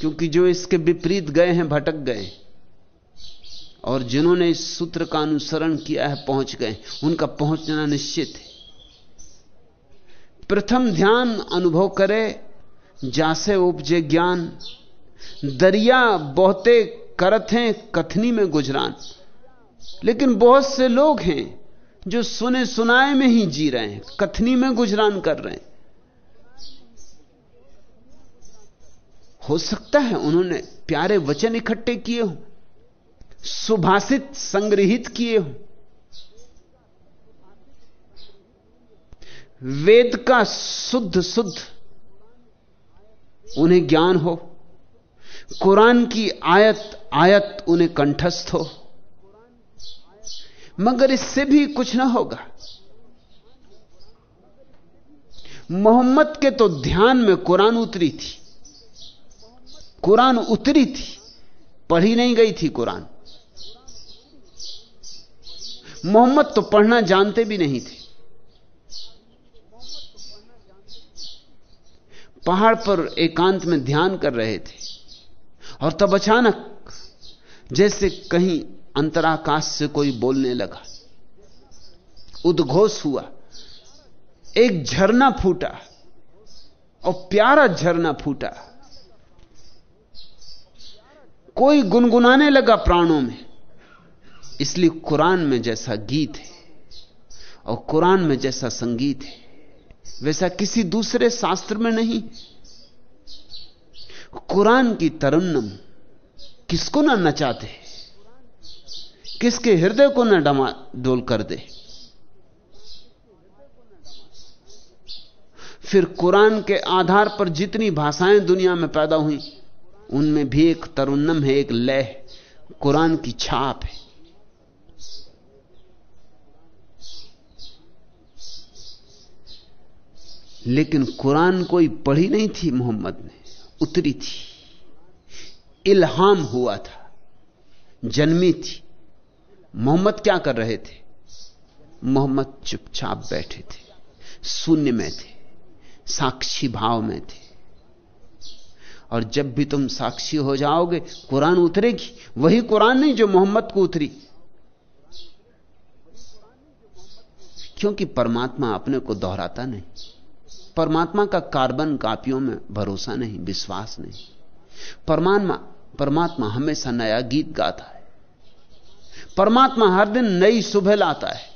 क्योंकि जो इसके विपरीत गए हैं, भटक गए। और जिन्होंने इस सूत्र का अनुसरण किया है, पहुँच गए। उनका पहुँचना निश्चित है। प्रथम ध्यान अनुभव करे, जासे उपजे ज्ञान। दरिया बहुते करत हैं, कथनी में गुजरान। लेकिन बहुत से लोग हैं जो सुने सुनाए में ही जी रहे हैं, कथनी में गुजरान कर रहे हैं। हो सकता है उन्होंने प्यारे वचन इकट्ठे किए हो, सुभाषित संग्रहित किए हो। वेद का शुद्ध शुद्ध उन्हें ज्ञान हो, कुरान की आयत आयत उन्हें कंठस्थ हो। मगर इससे भी कुछ ना होगा। मोहम्मद के तो ध्यान में कुरान उतरी थी। कुरान उतरी थी, पढ़ी नहीं गई थी कुरान। मोहम्मद तो पढ़ना जानते भी नहीं थे। पहाड़ पर एकांत में ध्यान कर रहे थे और तब अचानक जैसे कहीं अंतराकाश से कोई बोलने लगा। उद्घोष हुआ। एक झरना फूटा और प्यारा झरना फूटा। कोई गुनगुनाने लगा प्राणों में। इसलिए कुरान में जैसा गीत है और कुरान में जैसा संगीत है, वैसा किसी दूसरे शास्त्र में नहीं। कुरान की तरन्नम किसको ना नचाते? किसके हृदय को ना डमा डोल कर दे? फिर कुरान के आधार पर जितनी भाषाएँ दुनिया में पैदा हुई उनमें भी एक तरुन्नम है, एक लय। कुरान की छाप है। लेकिन कुरान कोई पढ़ी नहीं थी मोहम्मद ने, उतरी थी। इल्हाम हुआ था, जन्मी थी। मोहम्मद क्या कर रहे थे? मोहम्मद चुपचाप बैठे थे, शून्य में थे, साक्षी भाव में थे। और जब भी तुम साक्षी हो जाओगे, कुरान उतरेगी। वही कुरान नहीं जो मोहम्मद को उतरी। क्योंकि परमात्मा अपने को दोहराता नहीं। परमात्मा का कार्बन कापियों में भरोसा नहीं, विश्वास नहीं। परमात्मा परमात्मा हमेशा नया गीत गाता है। परमात्मा हर दिन नई सुबह लाता है।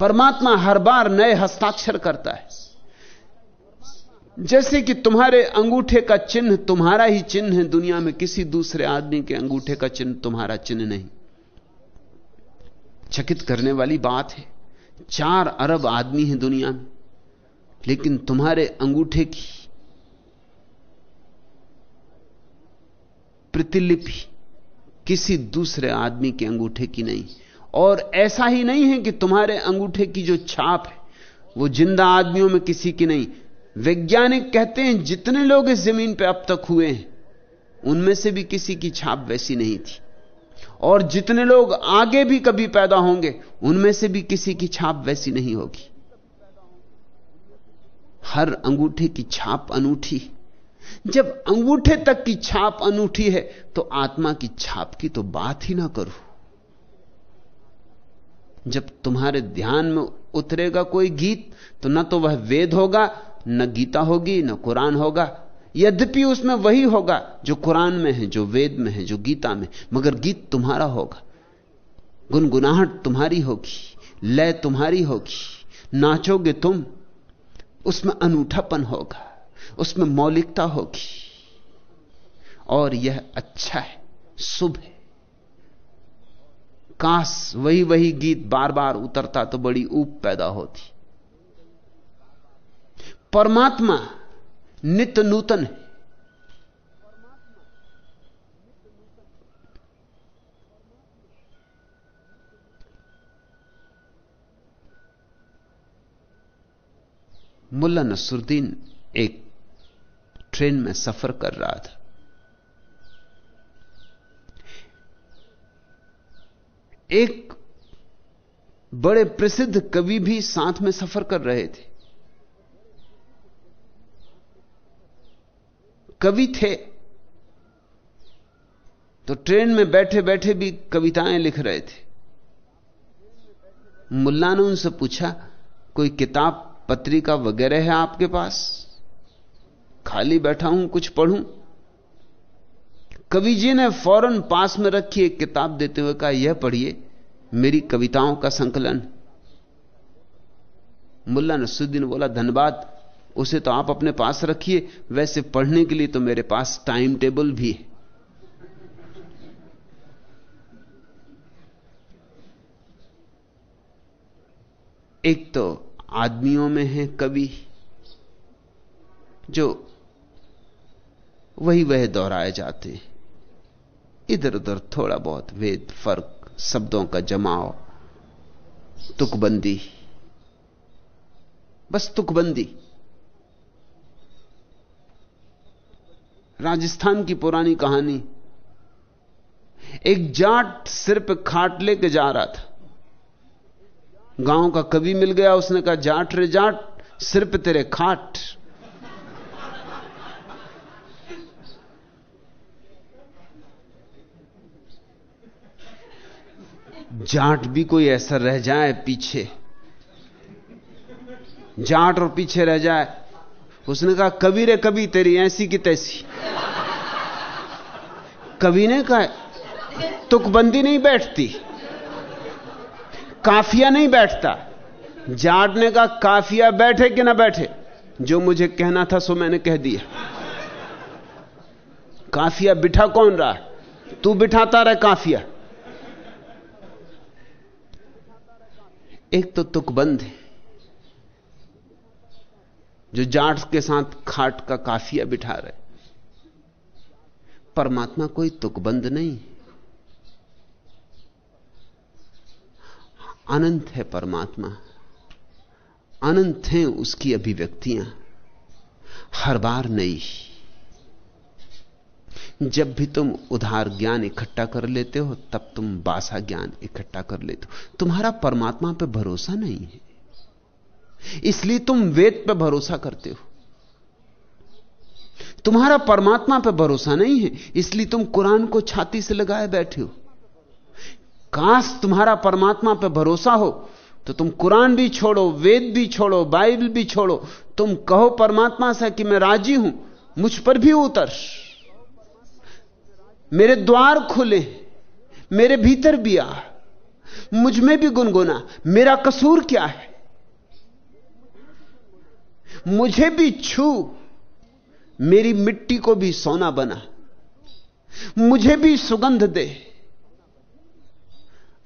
परमात्मा हर बार नए हस्ताक्षर करता है। जैसे कि तुम्हारे अंगूठे का चिन्ह तुम्हारा ही चिन्ह है, दुनिया में किसी दूसरे आदमी के अंगूठे का चिन्ह तुम्हारा चिन्ह नहीं। चकित करने वाली बात है, चार अरब आदमी हैं दुनिया में, लेकिन तुम्हारे अंगूठे की प्रतिलिपि किसी दूसरे आदमी के अंगूठे की नहीं। और ऐसा ही नहीं है कि तुम्हारे अंगूठे की जो छाप है, वो ज़िंदा आदमियों में किसी की नहीं वैज्ञानिक कहते हैं, जितने लोग इस ज़मीन पर अब तक हुए हैं, उनमें से भी किसी की छाप वैसी नहीं थी। और जितने लोग आगे भी कभी पैदा होंगे, उनमें से भी किसी की छाप वैसी नहीं होगी। हर अंगूठे की छाप अनूठी। जब अंगूठे तक की छाप अनूठी है तो आत्मा की छाप की तो बात ही ना करो। जब तुम्हारे ध्यान में उतरेगा कोई गीत तो ना तो वह वेद होगा न गीता होगी, न कुरान होगा। यद्यपि उसमें वही होगा, जो कुरान में है, जो वेद में है, जो गीता में, मगर गीत तुम्हारा होगा। गुनगुनाहट तुम्हारी होगी, लय तुम्हारी होगी, नाचोगे तुम, उसमें अनूठापन होगा, उसमें मौलिकता होगी। और यह अच्छा है, शुभ है। काश वही वही गीत बार बार उतरता तो बड़ी ऊप पैदा होती। परमात्मा नित्य नूतन है। मुल्ला नसरुद्दीन एक ट्रेन में सफ़र कर रहा था। एक बड़े प्रसिद्ध कवि भी साथ में सफ़र कर रहे थे। कवि थे। तो ट्रेन में बैठे बैठे भी कविताएँ लिख रहे थे। मुल्ला ने उनसे पूछा, कोई किताब, पत्रिका वगैरह है आपके पास? खाली बैठा हूँ, कुछ पढ़ूं? कवि जी ने फ़ौरन पास में रखी एक किताब देते हुए कहा, यह पढ़िए, मेरी कविताओं का संकलन। मुल्ला नसुद्दीन बोला, धन्यवाद उसे तो आप अपने पास रखिए, वैसे पढ़ने के लिए तो मेरे पास टाइम टेबल भी है। एक तो आदमियों में है कवि, जो वही वह दोहराए जाते इधर उधर थोड़ा बहुत वेद फ़र्क, शब्दों का जमाव, तुकबंदी। बस तुकबंदी। राजस्थान की पुरानी कहानी। एक जाट सिर पे खाट लेके जा रहा था। गाँव का कवि मिल गया, उसने कहा, जाट रे जाट, सिर पे तेरे खाट। जाट भी कोई ऐसा रह जाए पीछे। जाट और पीछे रह जाए। उसने कहा, कबीर रे कभी तेरी ऐसी की तैसी। कवि ने कहा, तुकबंदी नहीं बैठती, काफिया नहीं बैठता। जाट ने कहा, काफिया बैठे कि ना बैठे? जो मुझे कहना था सो मैंने कह दिया। काफिया बिठा कौन रहा तू बिठाता रहे काफिया। एक तो तुकबंद है। जो जाट के साथ खाट का काफिया बिठा रहे। परमात्मा कोई तुकबंद नहीं। अनंत है परमात्मा। अनंत हैं उसकी अभिव्यक्तियाँ। हर बार नई। जब भी तुम उधार ज्ञान इकट्ठा कर लेते हो, तब तुम बासा ज्ञान इकट्ठा कर लेते हो। तुम्हारा परमात्मा पे भरोसा नहीं है। इसलिए तुम वेद पर भरोसा करते हो। तुम्हारा परमात्मा पर भरोसा नहीं है, इसलिए तुम कुरान को छाती से लगाए बैठे हो। काश तुम्हारा परमात्मा पर भरोसा हो तो तुम कुरान भी छोड़ो, वेद भी छोड़ो, बाइबल भी छोड़ो, तुम कहो परमात्मा से कि मैं राज़ी हूँ, मुझ पर भी उतर। मेरे द्वार खुले, मेरे भीतर भी आ, मुझमें भी गुनगुना, मेरा कसूर क्या है? मुझे भी छू। मेरी मिट्टी को भी सोना बना। मुझे भी सुगंध दे।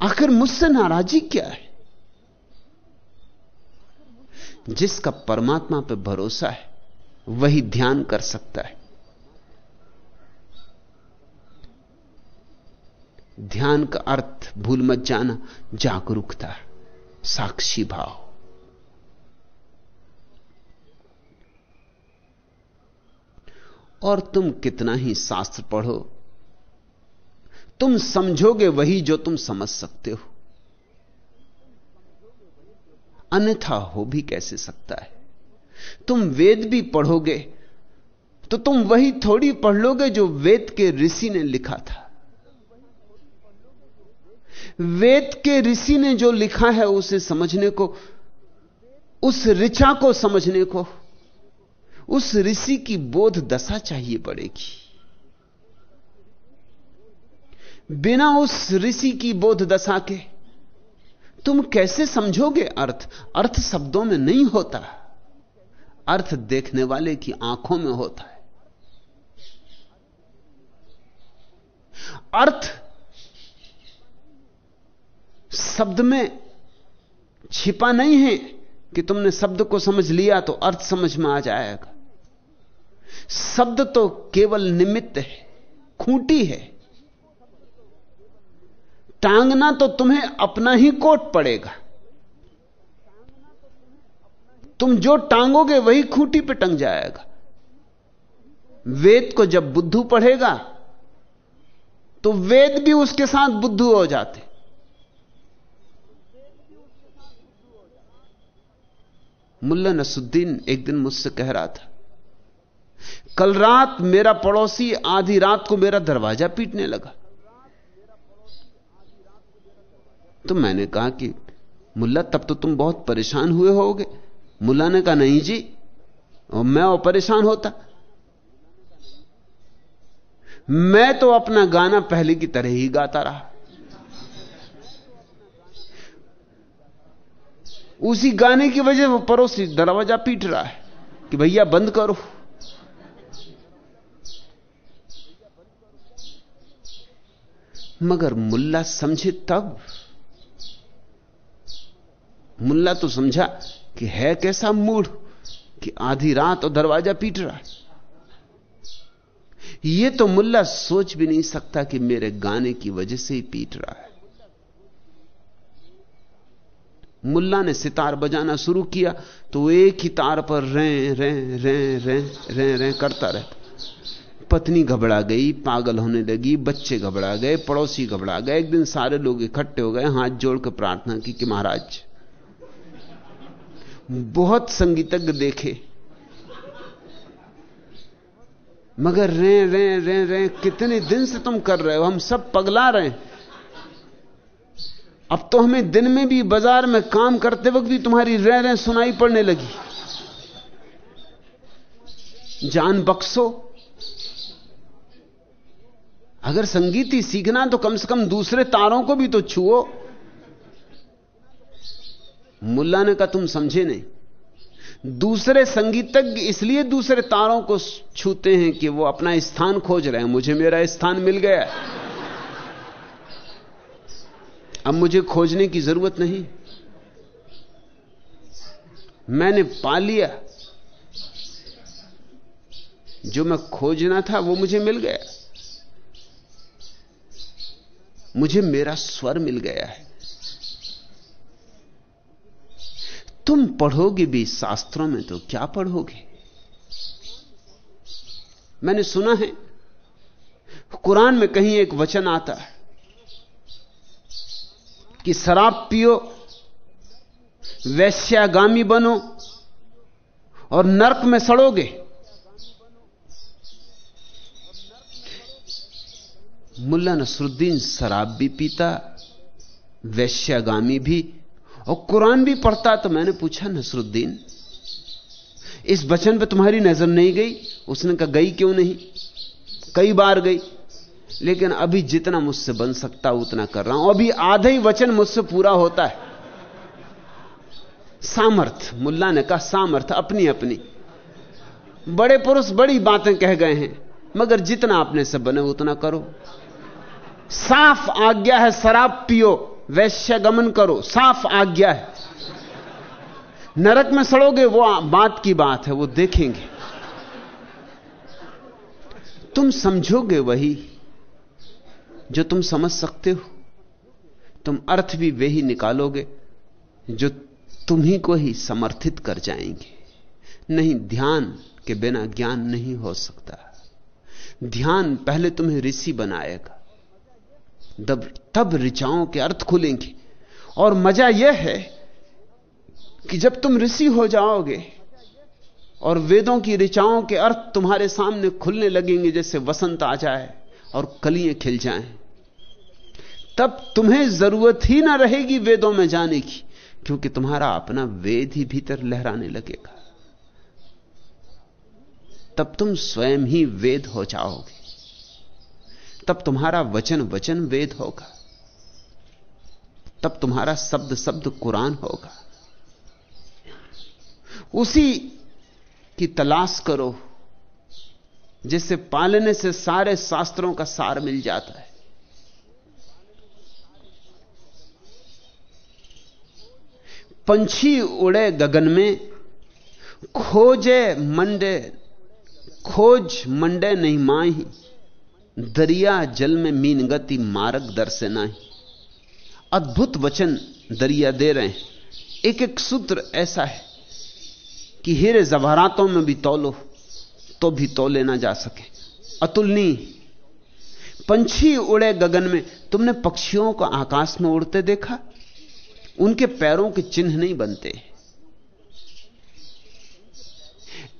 आखिर मुझसे नाराजी क्या है? जिसका परमात्मा पर भरोसा है, वही ध्यान कर सकता है। ध्यान का अर्थ भूल मत जाना, जागरूकता, साक्षी भाव। और तुम कितना ही शास्त्र पढ़ो, तुम समझोगे वही जो तुम समझ सकते हो। अन्यथा हो भी कैसे सकता है? तुम वेद भी पढ़ोगे तो तुम वही थोड़ी पढ़ लोगे जो वेद के ऋषि ने लिखा था। वेद के ऋषि ने जो लिखा है उसे समझने को, उस ऋचा को समझने को उस ऋषि की बोध दशा चाहिए पड़ेगी। बिना उस ऋषि की बोध दशा के तुम कैसे समझोगे अर्थ? अर्थ शब्दों में नहीं होता। अर्थ देखने वाले की आँखों में होता है। अर्थ शब्द में छिपा नहीं है कि तुमने शब्द को समझ लिया तो अर्थ समझ में आ जाएगा। शब्द तो केवल निमित्त है, खूंटी है। टांगना तो तुम्हें अपना ही कोट पड़ेगा। तुम जो टांगोगे वही खूंटी पे टंग जाएगा। वेद को जब बुद्धू पढ़ेगा तो वेद भी उसके साथ बुद्धू हो जाते। मुल्ला नसुद्दीन एक दिन मुझसे कह रहा था कल रात मेरा पड़ोसी आधी रात को मेरा दरवाज़ा पीटने लगा। तो मैंने कहा कि, मुल्ला, तब तो तुम बहुत परेशान हुए होगे। मुल्ला ने कहा, नहीं जी और मैं और परेशान होता। मैं तो अपना गाना पहले की तरह ही गाता रहा। उसी गाने की वजह वो पड़ोसी दरवाज़ा पीट रहा है कि भैया, बंद करो। मगर मुल्ला समझे तब। मुल्ला तो समझा कि है कैसा मूड कि आधी रात और दरवाज़ा पीट रहा है। यह तो मुल्ला सोच भी नहीं सकता कि मेरे गाने की वजह से ही पीट रहा है। मुल्ला ने सितार बजाना शुरू किया तो एक ही तार पर रे रे रे रे रे रे करता रहता। पत्नी घबरा गई, पागल होने लगी, बच्चे घबरा गए, पड़ोसी घबरा गए। एक दिन सारे लोग इकट्ठे हो गए, हाथ जोड़कर प्रार्थना की कि महाराज, बहुत संगीतज्ञ देखे। मगर रे रे रे रे, कितने दिन से तुम कर रहे हो? हम सब पगला रहे। हैं अब तो हमें दिन में भी बाज़ार में काम करते वक्त भी तुम्हारी रह रह सुनाई पड़ने लगी। जान बख्शो। अगर संगीत ही सीखना तो कम से कम दूसरे तारों को भी तो छुओ। मुल्ला ने कहा, तुम समझे नहीं। दूसरे संगीतज्ञ इसलिए दूसरे तारों को छूते हैं कि वो अपना स्थान खोज रहे हैं। मुझे मेरा स्थान मिल गया अब मुझे खोजने की ज़रूरत नहीं। मैंने पा लिया। जो मैं खोजना था वो मुझे मिल गया। मुझे मेरा स्वर मिल गया है। तुम पढ़ोगे भी शास्त्रों में तो क्या पढ़ोगे? मैंने सुना है, कुरान में कहीं एक वचन आता है कि शराब पियो, वैश्यागामी बनो और नरक में सड़ोगे। मुल्ला नसरुद्दीन शराब भी पीता, वैश्यागामी भी, और कुरान भी पढ़ता तो मैंने पूछा, नसरुद्दीन, इस वचन पे तुम्हारी नज़र नहीं गई? उसने कहा, गई क्यों नहीं? कई बार गई। लेकिन अभी जितना मुझसे बन सकता, उतना कर रहा हूँ। अभी आधा ही वचन मुझसे पूरा होता है। सामर्थ, मुल्ला ने कहा, सामर्थ, अपनी अपनी। बड़े पुरुष बड़ी बातें कह गए हैं, मगर जितना अपने से बने, उतना करो। साफ़ आज्ञा है, शराब पियो, वैश्य गमन करो, साफ़ आज्ञा है। नरक में सड़ोगे, वो बात की बात है, वो देखेंगे। तुम समझोगे वही, जो तुम समझ सकते हो। तुम अर्थ भी वे ही निकालोगे, जो तुम्ही को ही समर्थित कर जाएँगे। नहीं, ध्यान के बिना ज्ञान नहीं हो सकता। ध्यान पहले तुम्हें ऋषि बनाएगा। तब तब ऋचाओं के अर्थ खुलेंगे। और मज़ा यह है कि जब तुम ऋषि हो जाओगे और वेदों की ऋचाओं के अर्थ तुम्हारे सामने खुलने लगेंगे, जैसे वसंत आ जाए और कलियाँ खिल जाएँ, तब तुम्हें ज़रूरत ही ना रहेगी वेदों में जाने की, क्योंकि तुम्हारा अपना वेद ही भीतर लहराने लगेगा। तब तुम स्वयं ही वेद हो जाओगे। तब तुम्हारा वचन वचन वेद होगा। तब तुम्हारा शब्द शब्द कुरान होगा। उसी की तलाश करो जिसे पालने से सारे शास्त्रों का सार मिल जाता है। पंछी उड़े गगन में, खोजे मंडे, खोज मंडे नहीं माही। दरिया जल में मीन गति मारक दर से नाही अद्भुत वचन दरिया दे रहे हैं। एक एक सूत्र ऐसा है कि हीरे जवाहरातों में भी तोलो तो भी तोले ना जा सके। अतुलनीय। पंछी उड़े गगन में, तुमने पक्षियों को आकाश में उड़ते देखा? उनके पैरों के चिन्ह नहीं बनते।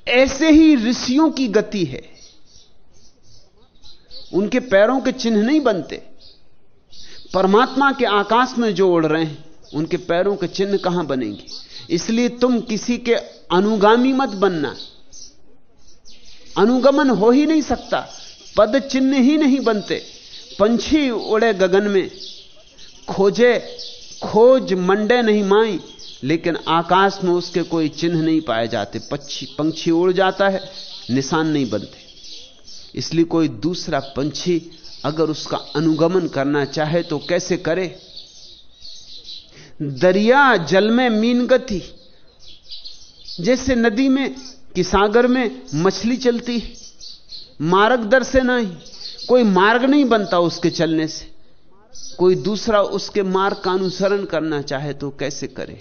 ऐसे ही ऋषियों की गति है। उनके पैरों के चिन्ह नहीं बनते। परमात्मा के आकाश में जो उड़ रहे हैं, उनके पैरों के चिन्ह कहाँ बनेंगे? इसलिए तुम किसी के अनुगामी मत बनना। अनुगमन हो ही नहीं सकता। पद चिन्ह ही नहीं बनते। पंछी उड़े गगन में। खोजे, खोज मंडे नहीं माई, लेकिन आकाश में उसके कोई चिन्ह नहीं पाए जाते। पक्षी, पंछी उड़ जाता है, निशान नहीं बनते। इसलिए कोई दूसरा पंछी अगर उसका अनुगमन करना चाहे तो कैसे करे? दरिया जल में मीन गति। जैसे नदी में कि सागर में मछली चलती है, मार्ग से नहीं, कोई मार्ग नहीं बनता उसके चलने से। कोई दूसरा उसके मार्ग का अनुसरण करना चाहे तो कैसे करे?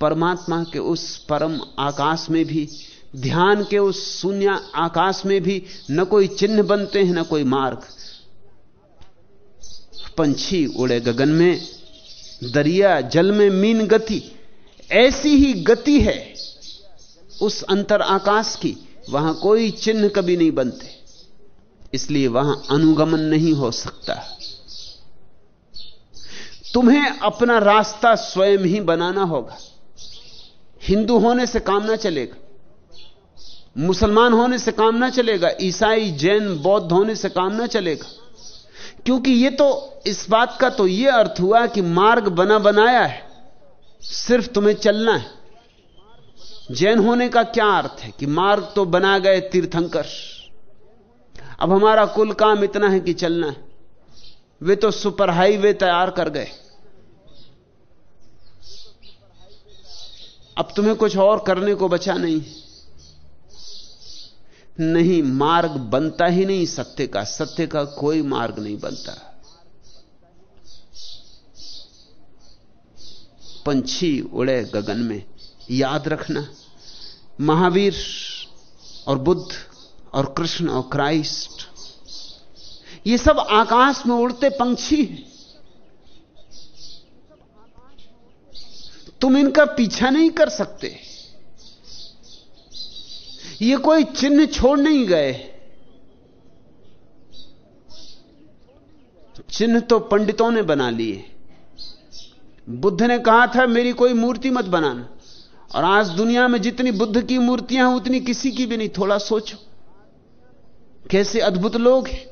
परमात्मा के उस परम आकाश में भी ध्यान के उस शून्य आकाश में भी न कोई चिन्ह बनते हैं, न कोई मार्ग। पंछी उड़े गगन में, दरिया जल में मीन गति, ऐसी ही गति है उस अंतर आकाश की, वहाँ कोई चिन्ह कभी नहीं बनते। इसलिए वहाँ अनुगमन नहीं हो सकता। तुम्हें अपना रास्ता स्वयं ही बनाना होगा। हिंदू होने से काम ना चलेगा। मुसलमान होने से काम ना चलेगा, ईसाई, जैन, बौद्ध होने से काम ना चलेगा। क्योंकि यह तो इस बात का तो यह अर्थ हुआ कि मार्ग बना बनाया है, सिर्फ़ तुम्हें चलना है। जैन होने का क्या अर्थ है कि मार्ग तो बना गए तीर्थंकर। अब हमारा कुल काम इतना है कि चलना है। वे तो सुपर हाईवे तैयार कर गए। अब तुम्हें कुछ और करने को बचा नहीं। नहीं, मार्ग बनता ही नहीं सत्य का। सत्य का कोई मार्ग नहीं बनता। पंछी उड़े गगन में। याद रखना, महावीर और बुद्ध और कृष्ण और क्राइस्ट, ये सब आकाश में उड़ते पंछी हैं। तुम इनका पीछा नहीं कर सकते। ये कोई चिन्ह छोड़ नहीं गए। चिन्ह तो पंडितों ने बना लिए। बुद्ध ने कहा था, मेरी कोई मूर्ति मत बनाना। और आज दुनिया में जितनी बुद्ध की मूर्तियाँ हैं, उतनी किसी की भी नहीं, थोड़ा सोचो। कैसे अद्भुत लोग हैं।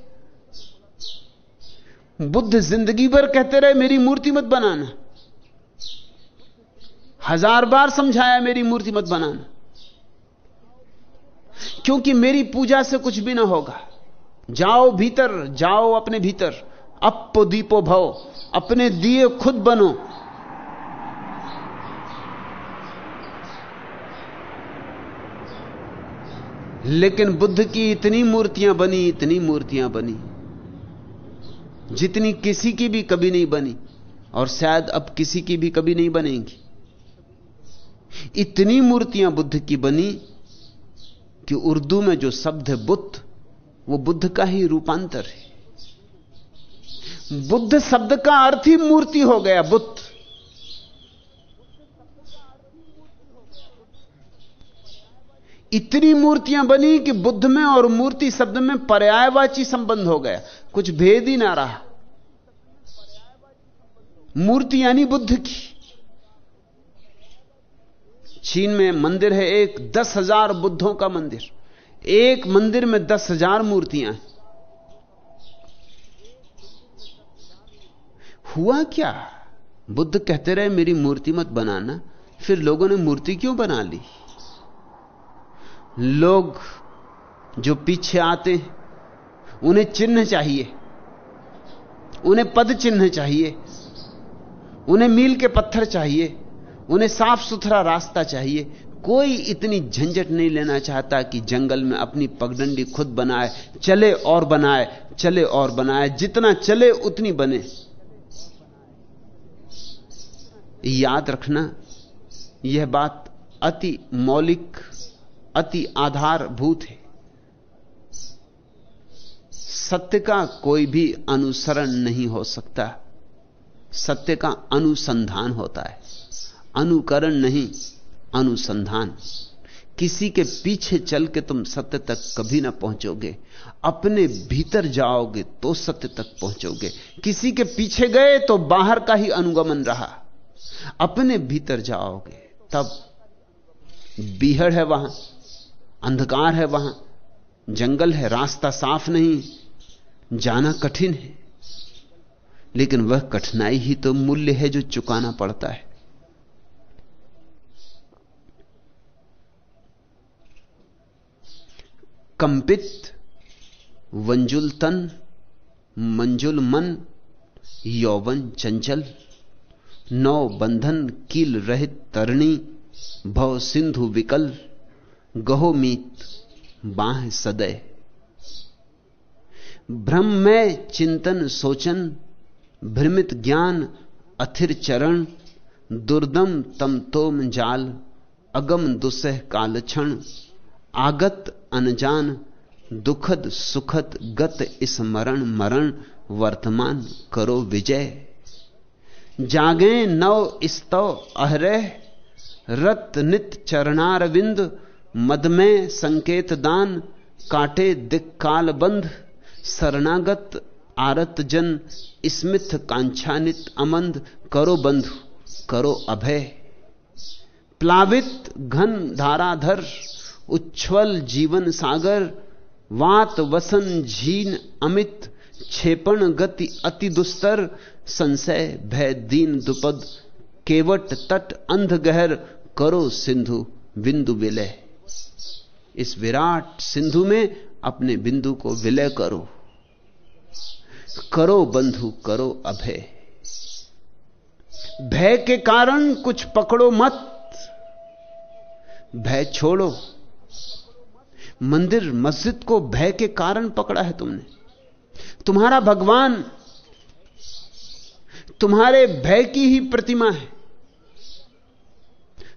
बुद्ध ज़िंदगी भर कहते रहे, मेरी मूर्ति मत बनाना। हज़ार बार समझाया, मेरी मूर्ति मत बनाना। क्योंकि मेरी पूजा से कुछ भी ना होगा। जाओ भीतर, जाओ अपने भीतर। अपो दीपो भव। अपने दिए खुद बनो। लेकिन बुद्ध की इतनी मूर्तियाँ बनी, इतनी मूर्तियाँ बनी। जितनी किसी की भी कभी नहीं बनी। और शायद अब किसी की भी कभी नहीं बनेंगी। इतनी मूर्तियाँ बुद्ध की बनी कि उर्दू में जो शब्द है बुद्ध, वो बुद्ध का ही रूपांतर है। बुद्ध शब्द का अर्थ ही मूर्ति हो गया, बुद्ध। इतनी मूर्तियाँ बनी कि बुद्ध में और मूर्ति शब्द में पर्यायवाची संबंध हो गया। कुछ भेद ही ना रहा। मूर्ति यानी बुद्ध की। चीन में मंदिर है एक, दस हज़ार बुद्धों का मंदिर। एक मंदिर में दस हज़ार मूर्तियाँ हैं। हुआ क्या? बुद्ध कहते रहे, मेरी मूर्ति मत बनाना। फिर लोगों ने मूर्ति क्यों बना ली? लोग जो पीछे आते उन्हें चिन्ह चाहिए। उन्हें पद चिन्ह चाहिए। उन्हें मील के पत्थर चाहिए। उन्हें साफ़ सुथरा रास्ता चाहिए। कोई इतनी झंझट नहीं लेना चाहता कि जंगल में अपनी पगडंडी खुद बनाए, चले और बनाए, चले और बनाए, जितना चले उतनी बने। याद रखना, यह बात अति मौलिक, अति आधारभूत है। सत्य का कोई भी अनुसरण नहीं हो सकता। सत्य का अनुसंधान होता है। अनुकरण नहीं, अनुसंधान। किसी के पीछे चल के तुम सत्य तक कभी ना पहुंचोगे। अपने भीतर जाओगे तो सत्य तक पहुंचोगे। किसी के पीछे गए तो बाहर का ही अनुगमन रहा। अपने भीतर जाओगे, तब बीहड़ है वहाँ, अंधकार है वहाँ, जंगल है, रास्ता साफ़ नहीं, जाना कठिन है। लेकिन वह कठिनाई ही तो मूल्य है जो चुकाना पड़ता है। कंपित वंजुल तन मंजुल मन यौवन चंचल नौ बंधन कील रहित तरणी, भव सिंधु विकल, गहोमीत बाह सदय। भ्रम में चिंतन सोचन, भ्रमित ज्ञान अथिर चरण, दुर्दम तम तोम जाल, अगम दुसह काल क्षण आगत अनजान, दुखद, सुखद, गत, स्मरण, मरण, वर्तमान, करो विजय। जागे, नव, स्तव अहरे रत, नित, चरणारविंद मद में संकेत दान, काटे, दिक, काल बंध, शरणागत, आरत जन स्मिथ कांछानित, अमंद, करो बंधु, करो अभय। प्लावित, घन, धाराधर उच्छ्वल जीवन सागर, वात वसन झीन अमित, क्षेपण गति अति दुस्तर, संशय भय दीन दुपद, केवट तट अंध गहर, करो सिंधु बिंदु विलय। इस विराट सिंधु में अपने बिंदु को विलय करो। करो बंधु, करो अभय। भय के कारण कुछ पकड़ो मत। भय छोड़ो मंदिर मस्जिद को भय के कारण पकड़ा है तुमने। तुम्हारा भगवान तुम्हारे भय की ही प्रतिमा है।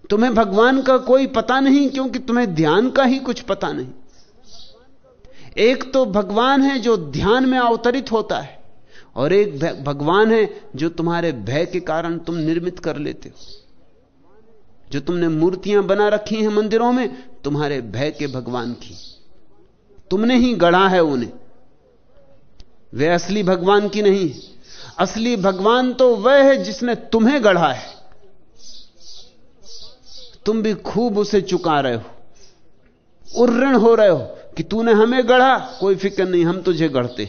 तुम्हें भगवान का कोई पता नहीं, क्योंकि तुम्हें ध्यान का ही कुछ पता नहीं। एक तो भगवान है जो ध्यान में अवतरित होता है, और एक भगवान है जो तुम्हारे भय के कारण तुम निर्मित कर लेते हो। जो तुमने मूर्तियाँ बना रखी हैं मंदिरों में, तुम्हारे भय के भगवान की। तुमने ही गढ़ा है उन्हें। वे असली भगवान की नहीं असली भगवान तो वह है जिसने तुम्हें गढ़ा है। तुम भी खूब उसे चुका रहे हो। उर्रण हो रहे हो कि तूने हमें गढ़ा, कोई फ़िक्र नहीं, हम तुझे गढ़ते।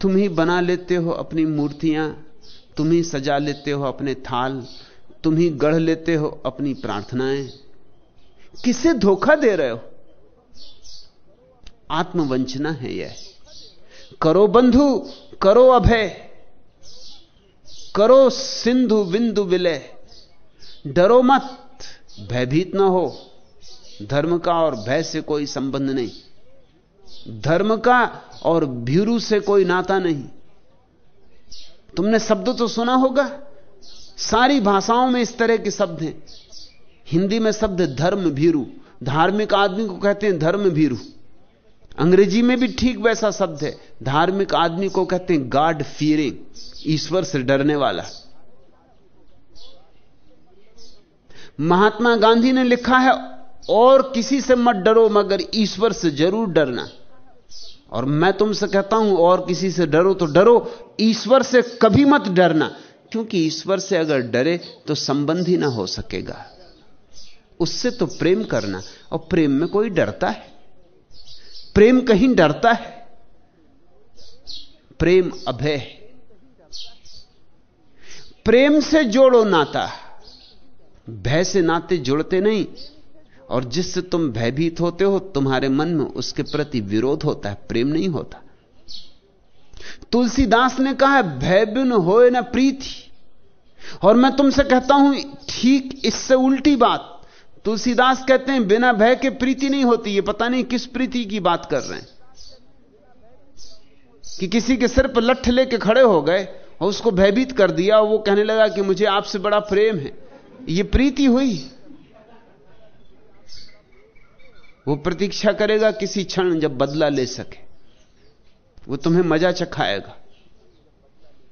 तुम ही बना लेते हो अपनी मूर्तियाँ तुम ही सजा लेते हो अपने थाल, तुम ही गढ़ लेते हो अपनी प्रार्थनाएँ। किसे धोखा दे रहे हो? आत्मवंचना है यह। करो बंधु, करो अभय, करो सिंधु बिंदु विलय। डरो मत, भयभीत ना हो। धर्म का और भय से कोई संबंध नहीं। धर्म का और भीरू से कोई नाता नहीं। तुमने शब्द तो सुना होगा। सारी भाषाओं में इस तरह के शब्द हैं। हिंदी में शब्द धर्म भीरू। धार्मिक आदमी को कहते हैं धर्म भीरू। अंग्रेज़ी में भी ठीक वैसा शब्द है। धार्मिक आदमी को कहते हैं गॉड फियरिंग ईश्वर से डरने वाला। महात्मा गांधी ने लिखा है, और किसी से मत डरो, मगर ईश्वर से ज़रूर डरना। और मैं तुमसे कहता हूँ, और किसी से डरो तो डरो, ईश्वर से कभी मत डरना। क्योंकि ईश्वर से अगर डरे तो संबंध ही ना हो सकेगा। उससे तो प्रेम करना, और प्रेम में कोई डरता है? प्रेम कहीं डरता है? प्रेम अभय प्रेम से जोड़ो नाता। भय से नाते जुड़ते नहीं और जिससे तुम भयभीत होते हो, तुम्हारे मन में उसके प्रति विरोध होता है, प्रेम नहीं होता। तुलसीदास ने कहा है भय बिन होए ना प्रीति। और मैं तुमसे कहता हूँ, ठीक इससे उल्टी बात। तुलसीदास कहते हैं, बिना भय के प्रीति नहीं होती, ये पता नहीं किस प्रीति की बात कर रहे हैं। कि किसी के सिर पर लठ लेके खड़े हो गए और उसको भयभीत कर दिया और वो कहने लगा कि मुझे आपसे बड़ा प्रेम है। ये प्रीति हुई। वो प्रतीक्षा करेगा किसी क्षण जब बदला ले सके। वो तुम्हें मज़ा चखाएगा।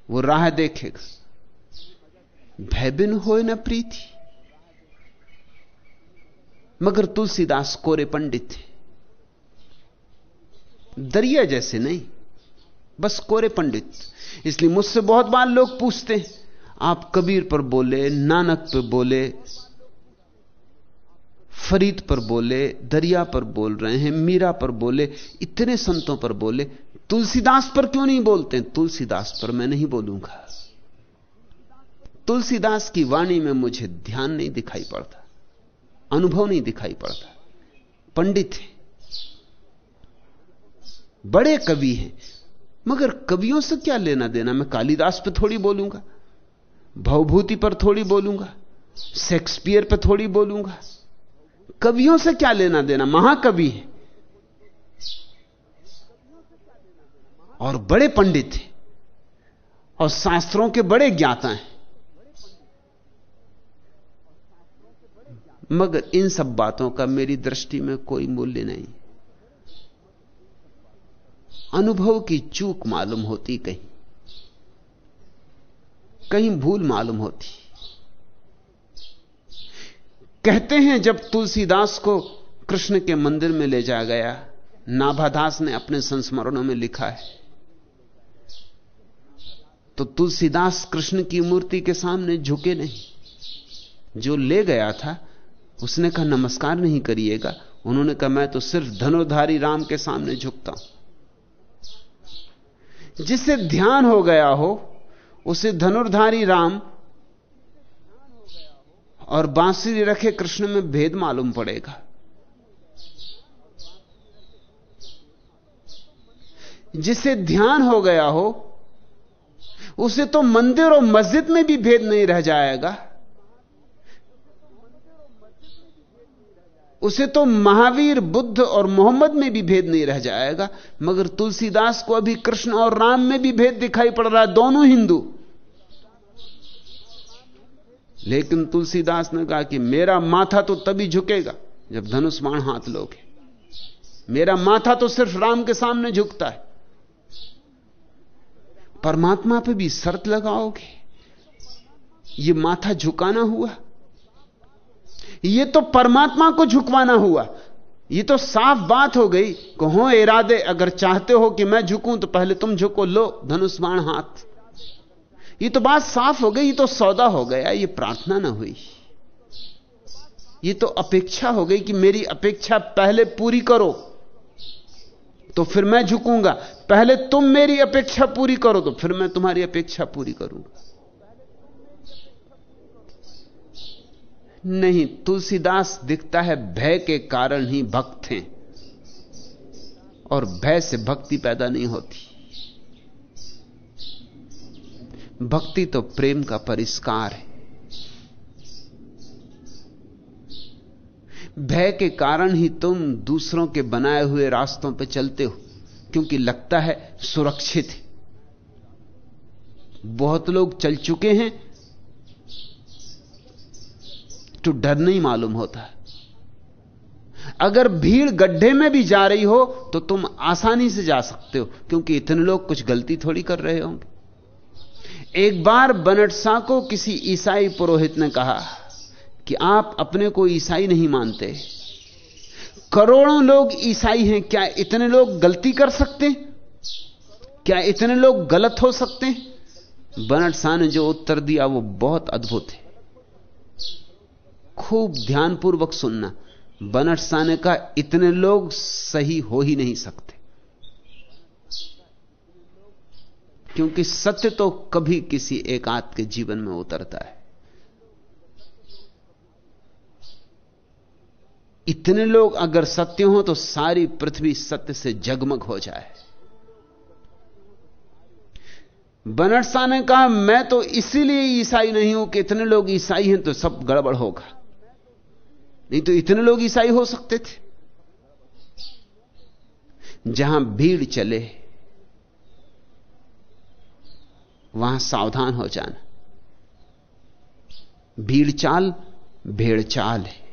वो राह देखेगा। भयबिन हो न प्रीति। मगर तुलसीदास कोरे पंडित थे दरिया जैसे नहीं, बस कोरे पंडित। इसलिए मुझसे बहुत बार लोग पूछते हैं, आप कबीर पर बोले, नानक पर बोले फरीद पर बोले, दरिया पर बोल रहे हैं, मीरा पर बोले, इतने संतों पर बोले, तुलसीदास पर क्यों नहीं बोलते? तुलसीदास पर मैं नहीं बोलूँगा। तुलसीदास की वाणी में मुझे ध्यान नहीं दिखाई पड़ता, अनुभव नहीं दिखाई पड़ता। पंडित है, बड़े कवि हैं, मगर कवियों से क्या लेना देना? मैं कालिदास पर थोड़ी बोलूँगा, भवभूति पर थोड़ी बोलूँगा, शेक्सपियर पर थोड़ी बोलूँगा। कवियों से क्या लेना देना? महाकवि है। और बड़े पंडित हैं। और शास्त्रों के बड़े ज्ञाता हैं। मगर इन सब बातों का मेरी दृष्टि में कोई मूल्य नहीं। अनुभव की चूक मालूम होती कहीं। कहीं भूल मालूम होती। कहते हैं जब तुलसीदास को कृष्ण के मंदिर में ले जा गया, नाभादास ने अपने संस्मरणों में लिखा है। तो तुलसीदास कृष्ण की मूर्ति के सामने झुके नहीं। जो ले गया था, उसने कहा, नमस्कार नहीं करिएगा। उन्होंने कहा, मैं तो सिर्फ़ धनुर्धारी राम के सामने झुकता हूँ। जिसे ध्यान हो गया हो, उसे धनुर्धारी राम और बांसुरी रखे कृष्ण में भेद मालूम पड़ेगा। जिसे ध्यान हो गया हो, उसे तो मंदिर और मस्जिद में भी भेद नहीं रह जाएगा। उसे तो महावीर, बुद्ध और मोहम्मद में भी भेद नहीं रह जाएगा, मगर तुलसीदास को अभी कृष्ण और राम में भी भेद दिखाई पड़ रहा है, दोनों हिंदू। लेकिन तुलसीदास ने कहा कि मेरा माथा तो तभी झुकेगा जब धनुष बाण हाथ लोगे। मेरा माथा तो सिर्फ़ राम के सामने झुकता है। परमात्मा पे भी शर्त लगाओगे। ये माथा झुकाना हुआ। ये तो परमात्मा को झुकवाना हुआ। ये तो साफ़ बात हो गई कि हो, इरादे, अगर चाहते हो कि मैं झुकूं तो पहले तुम झुको, लो, धनुष बाण हाथ। ये तो बात साफ़ हो गई, ये तो सौदा हो गया, ये प्रार्थना ना हुई। ये तो अपेक्षा हो गई कि मेरी अपेक्षा पहले पूरी करो तो फिर मैं झुकूँगा। पहले तुम मेरी अपेक्षा पूरी करो तो फिर मैं तुम्हारी अपेक्षा पूरी करूँगा। नहीं, तुलसीदास दिखता है भय के कारण ही भक्त हैं, और भय से भक्ति पैदा नहीं होती। भक्ति तो प्रेम का परिष्कार है। भय के कारण ही तुम दूसरों के बनाए हुए रास्तों पर चलते हो, क्योंकि लगता है सुरक्षित है। बहुत लोग चल चुके हैं तो डर नहीं मालूम होता। अगर भीड़ गड्ढे में भी जा रही हो तो तुम आसानी से जा सकते हो, क्योंकि इतने लोग कुछ गलती थोड़ी कर रहे होंगे। एक बार बनट शाह को किसी ईसाई पुरोहित ने कहा कि आप अपने को ईसाई नहीं मानते। करोड़ों लोग ईसाई हैं, क्या इतने लोग गलती कर सकते? क्या इतने लोग गलत हो सकते? बनट शाह ने जो उत्तर दिया, वो बहुत अद्भुत है। खूब ध्यानपूर्वक सुनना। बनट शाह ने कहा, इतने लोग सही हो ही नहीं सकते। क्योंकि सत्य तो कभी किसी एकांत के जीवन में उतरता है। इतने लोग अगर सत्य हो तो सारी पृथ्वी सत्य से जगमग हो जाए। बनरसा ने कहा मैं तो इसीलिए ईसाई नहीं हूँ कि इतने लोग ईसाई हैं तो सब गड़बड़ होगा। नहीं तो इतने लोग ईसाई हो सकते थे। जहाँ भीड़ चले वहाँ सावधान हो जाना। भीड़ चाल भेड़ चाल है।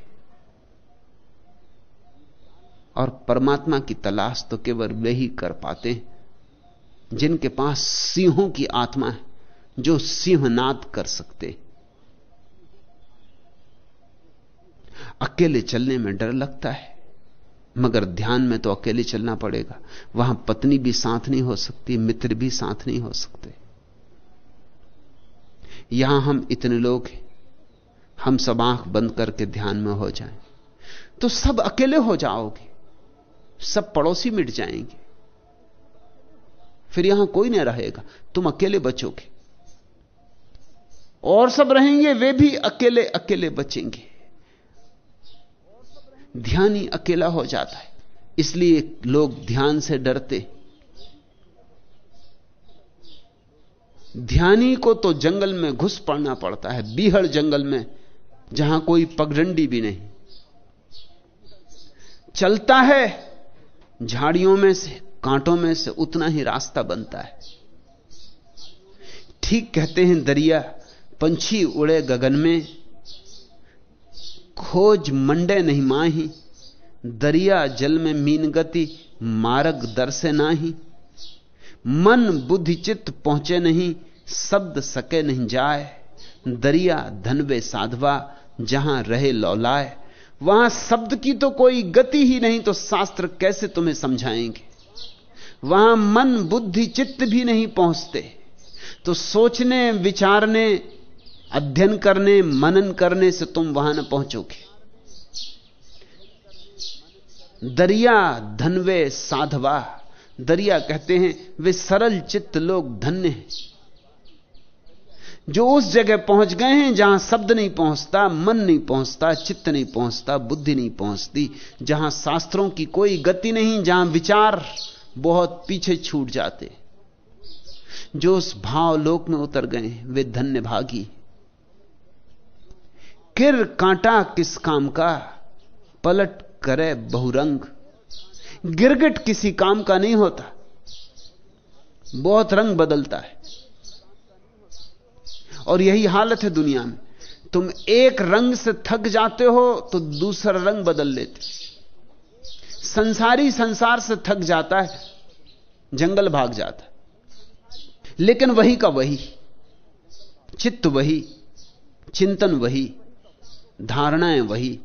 और परमात्मा की तलाश तो केवल वे ही कर पाते हैं, जिनके पास सिंहों की आत्मा है, जो सिंहनाद कर सकते अकेले चलने में डर लगता है, मगर ध्यान में तो अकेले चलना पड़ेगा। वहाँ पत्नी भी साथ नहीं हो सकती, मित्र भी साथ नहीं हो सकते। यहाँ हम इतने लोग हैं। हम सब आँख बंद करके ध्यान में हो जाएँ। तो सब अकेले हो जाओगे। सब पड़ोसी मिट जाएँगे। फिर यहाँ कोई नहीं रहेगा। तुम अकेले बचोगे। और सब रहेंगे, वे भी अकेले अकेले बचेंगे। ध्यान ही अकेला हो जाता है। इसलिए लोग ध्यान से डरते। ध्यानी को तो जंगल में घुस पड़ना पड़ता है, बीहड़ जंगल में, जहाँ कोई पगडंडी भी नहीं। चलता है, झाड़ियों में से, कांटों में से उतना ही रास्ता बनता है। ठीक कहते हैं दरिया, पंछी उड़े गगन में, खोज मंडे नहीं माही, दरिया जल में मीन गति, मार्ग दर से नाही, मन बुद्धि चित्त पहुँचे नहीं शब्द सके नहीं जाए, दरिया धनवे साधवा, जहाँ रहे लौलाए। वहाँ शब्द की तो कोई गति ही नहीं तो शास्त्र कैसे तुम्हें समझाएँगे? वहाँ मन, बुद्धि, चित्त भी नहीं पहुँचते। तो सोचने, विचारने, अध्ययन करने, मनन करने से तुम वहाँ न पहुंचोगे। दरिया धनवे साधवा, दरिया कहते हैं, वे सरल चित्त लोग धन्य हैं। जो उस जगह पहुँच गए हैं जहाँ शब्द नहीं पहुँचता, मन नहीं पहुँचता, चित्त नहीं पहुँचता, बुद्धि नहीं पहुँचती, जहाँ शास्त्रों की कोई गति नहीं, जहाँ विचार बहुत पीछे छूट जाते। जो उस भाव लोक में उतर गए वे धन्य भागी। किर कांटा किस काम का, पलट करे बहुरंग। गिरगिट किसी काम का नहीं होता, बहुत रंग बदलता है। और यही हालत है दुनिया में। तुम एक रंग से थक जाते हो तो दूसरा रंग बदल लेते। संसारी संसार से थक जाता है, जंगल भाग जाता है। लेकिन वही का वही, चित्त वही, चिंतन वही, धारणाएँ वही।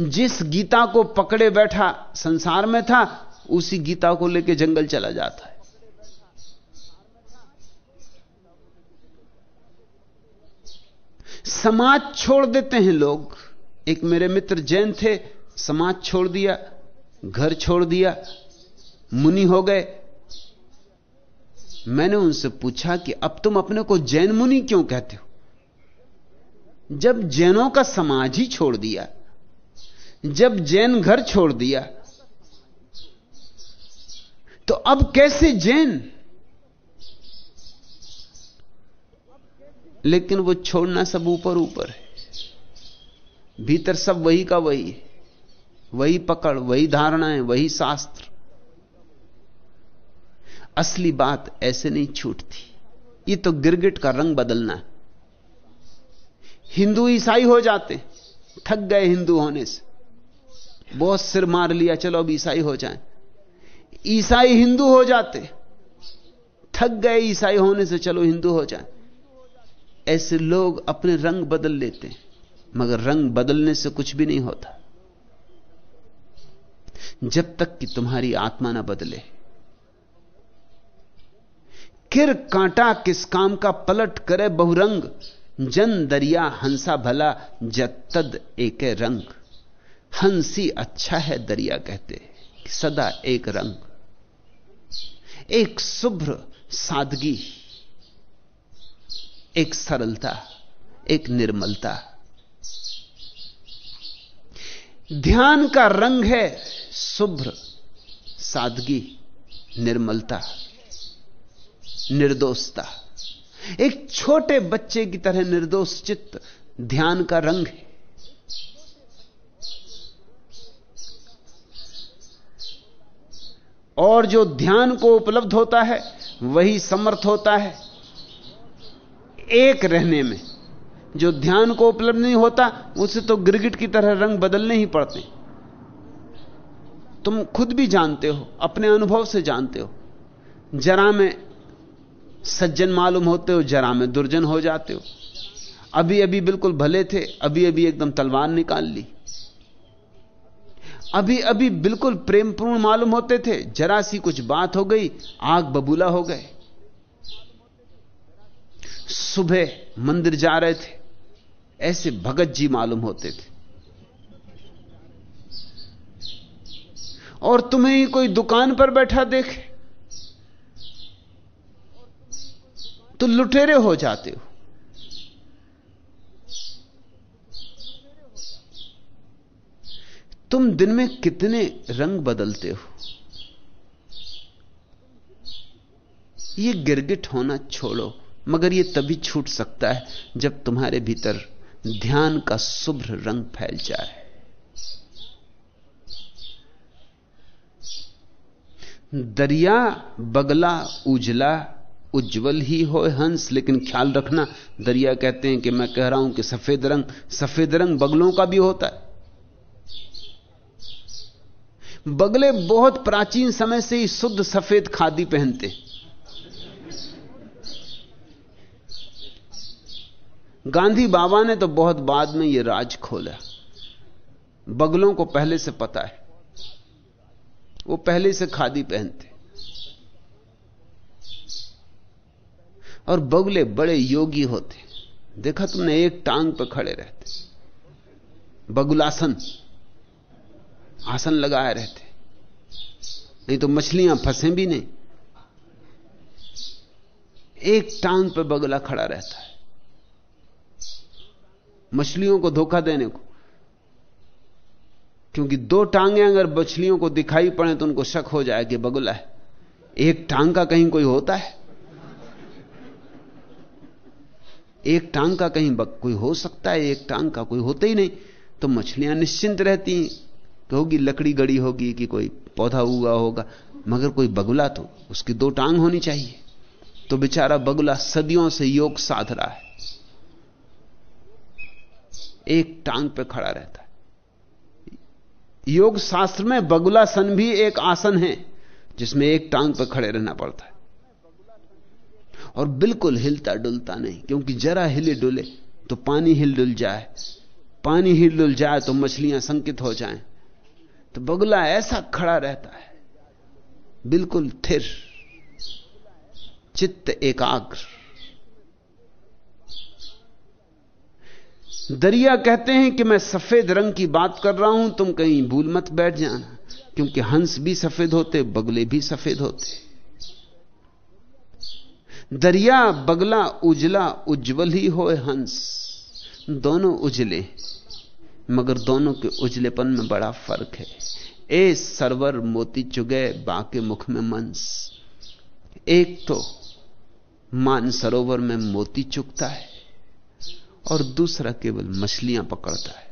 जिस गीता को पकड़े बैठा संसार में था, उसी गीता को लेकर जंगल चला जाता है। समाज छोड़ देते हैं लोग। एक मेरे मित्र जैन थे, समाज छोड़ दिया, घर छोड़ दिया, मुनि हो गए। मैंने उनसे पूछा कि अब तुम अपने को जैन मुनि क्यों कहते हो? जब जैनों का समाज ही छोड़ दिया, जब जैन घर छोड़ दिया तो अब कैसे जैन लेकिन वो छोड़ना सब ऊपर ऊपर है। भीतर सब वही का वही है। वही पकड़, वही धारणाएँ, वही शास्त्र। असली बात ऐसे नहीं छूटती। ये तो गिरगिट का रंग बदलना है। हिंदू ईसाई हो जाते थक गए हिंदू होने से। बहुत सिर मार लिया, चलो अब ईसाई हो जाएँ। ईसाई हिंदू हो जाते। थक गए ईसाई होने से, चलो हिंदू हो जाएँ। ऐसे लोग अपने रंग बदल लेते हैं, मगर रंग बदलने से कुछ भी नहीं होता। जब तक कि तुम्हारी आत्मा ना बदले। किर कांटा किस काम का पलट करे बहुरंग, जन दरिया हंसा भला जत्तद एक रंग। हँसी अच्छा है दरिया कहते, सदा एक रंग। एक शुभ्र सादगी एक सरलता, एक निर्मलता। ध्यान का रंग है शुभ्र, सादगी, निर्मलता, निर्दोषता। एक छोटे बच्चे की तरह निर्दोष चित्त ध्यान का रंग है। और जो ध्यान को उपलब्ध होता है, वही समर्थ होता है। एक रहने में। जो ध्यान को उपलब्ध नहीं होता, उसे तो गिरगिट की तरह रंग बदलने ही पड़ते। तुम खुद भी जानते हो, अपने अनुभव से जानते हो। जरा में सज्जन मालूम होते हो, जरा में दुर्जन हो जाते हो। अभी अभी बिल्कुल भले थे अभी अभी एकदम तलवार निकाल ली। अभी अभी बिल्कुल प्रेमपूर्ण मालूम होते थे, जरा सी कुछ बात हो गई, आग बबूला हो गए। सुबह मंदिर जा रहे थे, ऐसे भगत जी मालूम होते थे। और तुम्हें ही कोई दुकान पर बैठा देखे तो लुटेरे हो जाते हो। तुम दिन में कितने रंग बदलते हो। ये गिरगिट होना छोड़ो। मगर यह तभी छूट सकता है जब तुम्हारे भीतर ध्यान का शुभ्र रंग फैल जाए। दरिया बगला उजला, उज्जवल ही हो हंस, लेकिन ख्याल रखना, दरिया कहते हैं कि मैं कह रहा हूँ कि सफ़ेद रंग सफ़ेद रंग बगलों का भी होता है। बगले बहुत प्राचीन समय से ही शुद्ध सफ़ेद खादी पहनते गांधी बाबा ने तो बहुत बाद में यह राज खोला। बगलों को पहले से पता है। वो पहले से खादी पहनते। और बगले बड़े योगी होते। देखा तुमने, एक टांग पर खड़े रहते। बगुलासन। आसन लगाए रहते। नहीं तो मछलियाँ फंसे भी नहीं। एक टांग पर बगला खड़ा रहता है। मछलियों को धोखा देने को। क्योंकि दो टांगे अगर मछलियों को दिखाई पड़े तो उनको शक हो जाए कि बगुला है। एक टांग का कहीं कोई होता है? एक टांग का कहीं कोई हो सकता है, एक टांग का कोई होता ही नहीं। तो मछलियाँ निश्चिंत रहती तो होगी, लकड़ी गड़ी होगी कि कोई पौधा हुआ होगा। मगर कोई बगुला तो उसकी दो टांग होनी चाहिए। तो बेचारा बगुला सदियों से योग साध रहा है। एक टांग पे खड़ा रहता है। योग शास्त्र में बगुलासन भी एक आसन है, जिसमें एक टांग पे खड़े रहना पड़ता है। और बिल्कुल हिलता डुलता नहीं, क्योंकि जरा हिले डुले तो पानी हिल डुल जाए। पानी हिल डुल जाए तो मछलियाँ संकित हो जाएँ। तो बगुला ऐसा खड़ा रहता है, बिल्कुल थिर, चित्त एकाग्र। दरिया कहते हैं कि मैं सफ़ेद रंग की बात कर रहा हूँ, तुम कहीं भूल मत बैठ जाना, क्योंकि हंस भी सफ़ेद होते, बगले भी सफ़ेद होते। दरिया, बगला, उजला, उज्जवल ही हो हंस। दोनों उजले, मगर दोनों के उजलेपन में बड़ा फ़र्क है। ए सरवर मोती चुगे, बाके मुख में मंस। एक तो मान सरोवर में मोती चुगता है। और दूसरा केवल मछलियाँ पकड़ता है।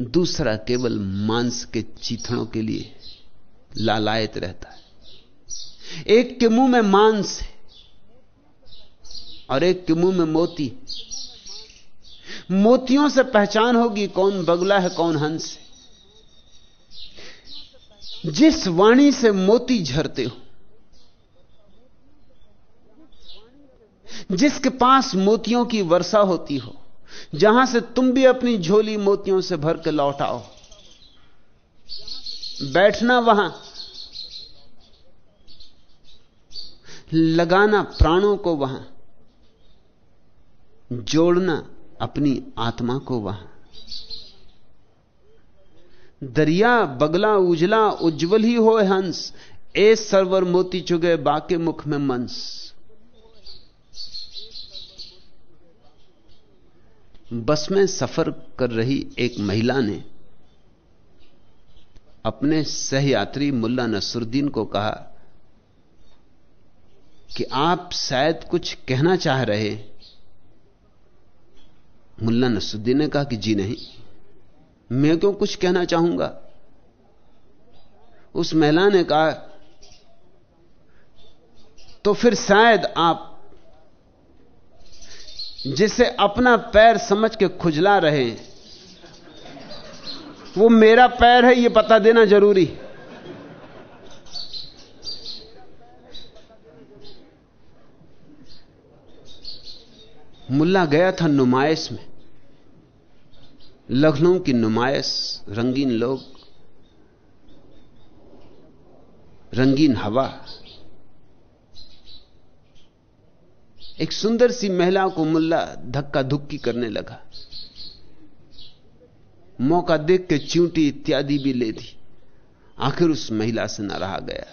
दूसरा केवल मांस के चीथड़ों के लिए लालायत रहता है। एक के मुँह में मांस है और एक के मुँह में मोती। मोतियों से पहचान होगी कौन बगला है, कौन हंस है। जिस वाणी से मोती झरते हो जिसके पास मोतियों की वर्षा होती हो, जहाँ से तुम भी अपनी झोली मोतियों से भर के लौट आओ। बैठना वहाँ, लगाना प्राणों को वहाँ, जोड़ना अपनी आत्मा को वहाँ। दरिया, बगला, उजला, उज्जवल ही हो हंस, ए सरवर मोती चुगे बाके मुख में मंस। बस में सफ़र कर रही एक महिला ने अपने सहयात्री मुल्ला नसरुद्दीन को कहा कि आप शायद कुछ कहना चाह रहे। मुल्ला नसरुद्दीन ने कहा कि जी नहीं, मैं क्यों कुछ कहना चाहूँगा? उस महिला ने कहा तो फिर शायद आप जिसे अपना पैर समझ के खुजला रहे। हैं वो मेरा पैर है, ये पता देना ज़रूरी। मुल्ला गया था नुमाइश में। लखनऊ की नुमाइश, रंगीन लोग, रंगीन हवा। एक सुंदर सी महिला को मुल्ला धक्का धुक्की करने लगा। मौका देख के च्यूटी इत्यादि भी ले दी। आखिर उस महिला से न रहा गया।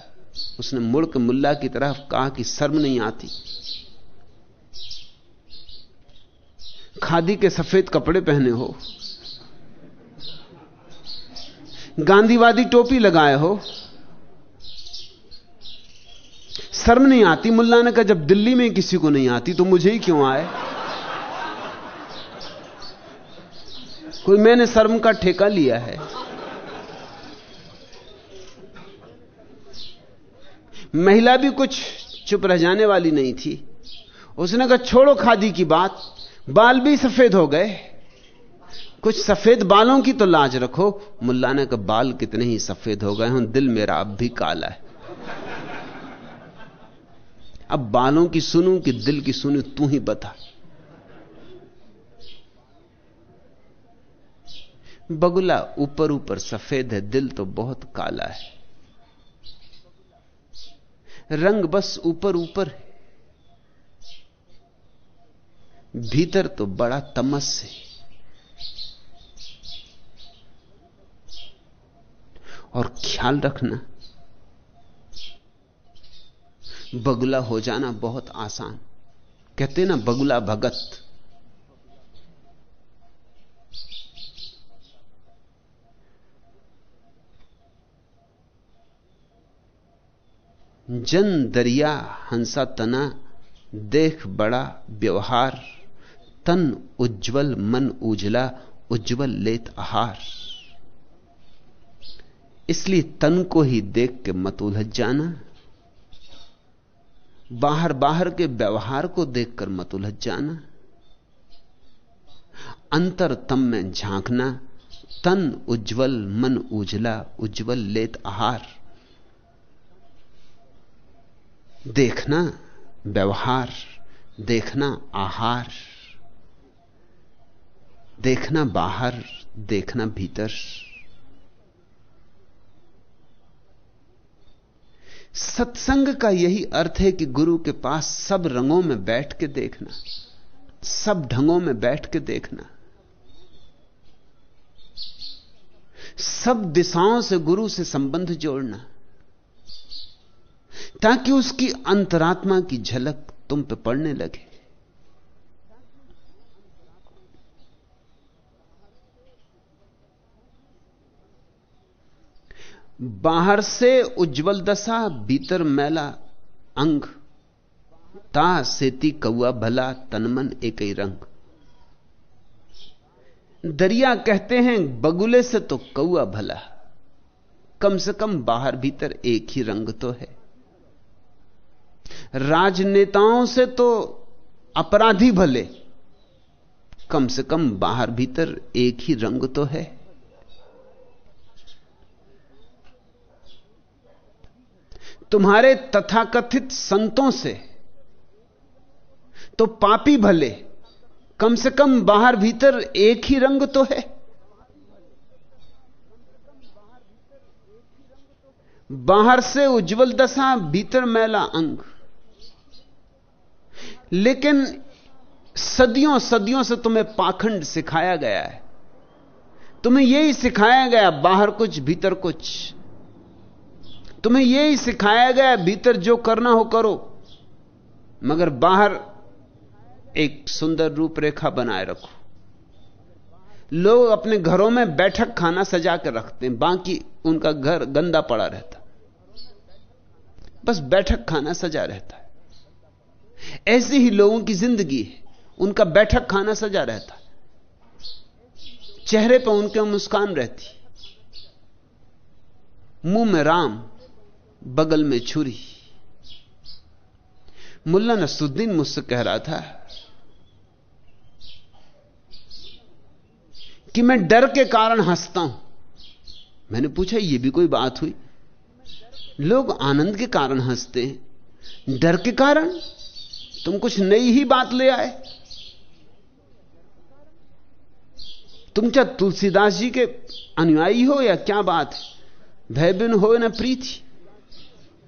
उसने मुड़ के मुल्ला की तरफ़ कहा कि शर्म नहीं आती। खादी के सफ़ेद कपड़े पहने हो। गांधीवादी टोपी लगाए हो। शर्म नहीं आती मुल्ला ने कहा, जब दिल्ली में किसी को नहीं आती तो मुझे ही क्यों आए? कोई मैंने शर्म का ठेका लिया है। महिला भी कुछ चुप रह जाने वाली नहीं थी। उसने कहा, छोड़ो खादी की बात, बाल भी सफ़ेद हो गए। कुछ सफ़ेद बालों की तो लाज रखो। मुल्ला ने कहा, बाल कितने ही सफ़ेद हो गए हूँ, दिल मेरा अब भी काला है। अब बालों की सुनूं कि दिल की सुनूं, तू ही बता। बगुला ऊपर ऊपर सफ़ेद है, दिल तो बहुत काला है। रंग बस ऊपर ऊपर है। भीतर तो बड़ा तमस है। और ख्याल रखना बगुला हो जाना बहुत आसान। कहते ना, बगुला भगत। जन दरिया, हंसा तना, देख बड़ा व्यवहार, तन उज्जवल, मन उजला, उज्जवल लेत आहार। इसलिए तन को ही देख के मत उलझ जाना। बाहर बाहर के व्यवहार को देखकर मत उलझ जाना। अंतर तम में झांकना, तन उज्जवल, मन उजला, उज्जवल लेत आहार। देखना व्यवहार, देखना आहार, देखना बाहर, देखना भीतर। सत्संग का यही अर्थ है कि गुरु के पास सब रंगों में बैठ के देखना, सब ढंगों में बैठ के देखना। सब दिशाओं से गुरु से संबंध जोड़ना, ताकि उसकी अंतरात्मा की झलक तुम पे पड़ने लगे। बाहर से उज्जवल दशा, भीतर मैला, अंग। ता सेती कौआ भला तनमन एक ही रंग। दरिया कहते हैं, बगुले से तो कौआ भला। कम से कम बाहर भीतर एक ही रंग तो है। राजनेताओं से तो अपराधी भले। कम से कम बाहर भीतर एक ही रंग तो है। तुम्हारे तथाकथित संतों से तो पापी भले, कम से कम बाहर भीतर एक ही रंग तो है। बाहर से उज्जवल दशा, भीतर मैला अंग। लेकिन सदियों सदियों से तुम्हें पाखंड सिखाया गया है। तुम्हें यही सिखाया गया, बाहर कुछ, भीतर कुछ। तुम्हें यही सिखाया गया भीतर जो करना हो करो। मगर बाहर एक सुंदर रूपरेखा बनाए रखो। लोग अपने घरों में बैठक खाना सजा कर रखते हैं, बाकी उनका घर गंदा पड़ा रहता। बस बैठक खाना सजा रहता है। ऐसे ही लोगों की ज़िंदगी है, उनका बैठक खाना सजा रहता चेहरे पर उनके मुस्कान रहती। मुँह में राम बगल में छुरी। मुल्ला नसुद्दीन मुझसे कह रहा था कि मैं डर के कारण हंसता हूँ। मैंने पूछा यह भी कोई बात हुई? लोग आनंद के कारण हँसते हैं। डर के कारण? तुम कुछ नई ही बात ले आए। तुम क्या तुलसीदास जी के अनुयायी हो या क्या बात है? भय बिन हो ना प्रीति।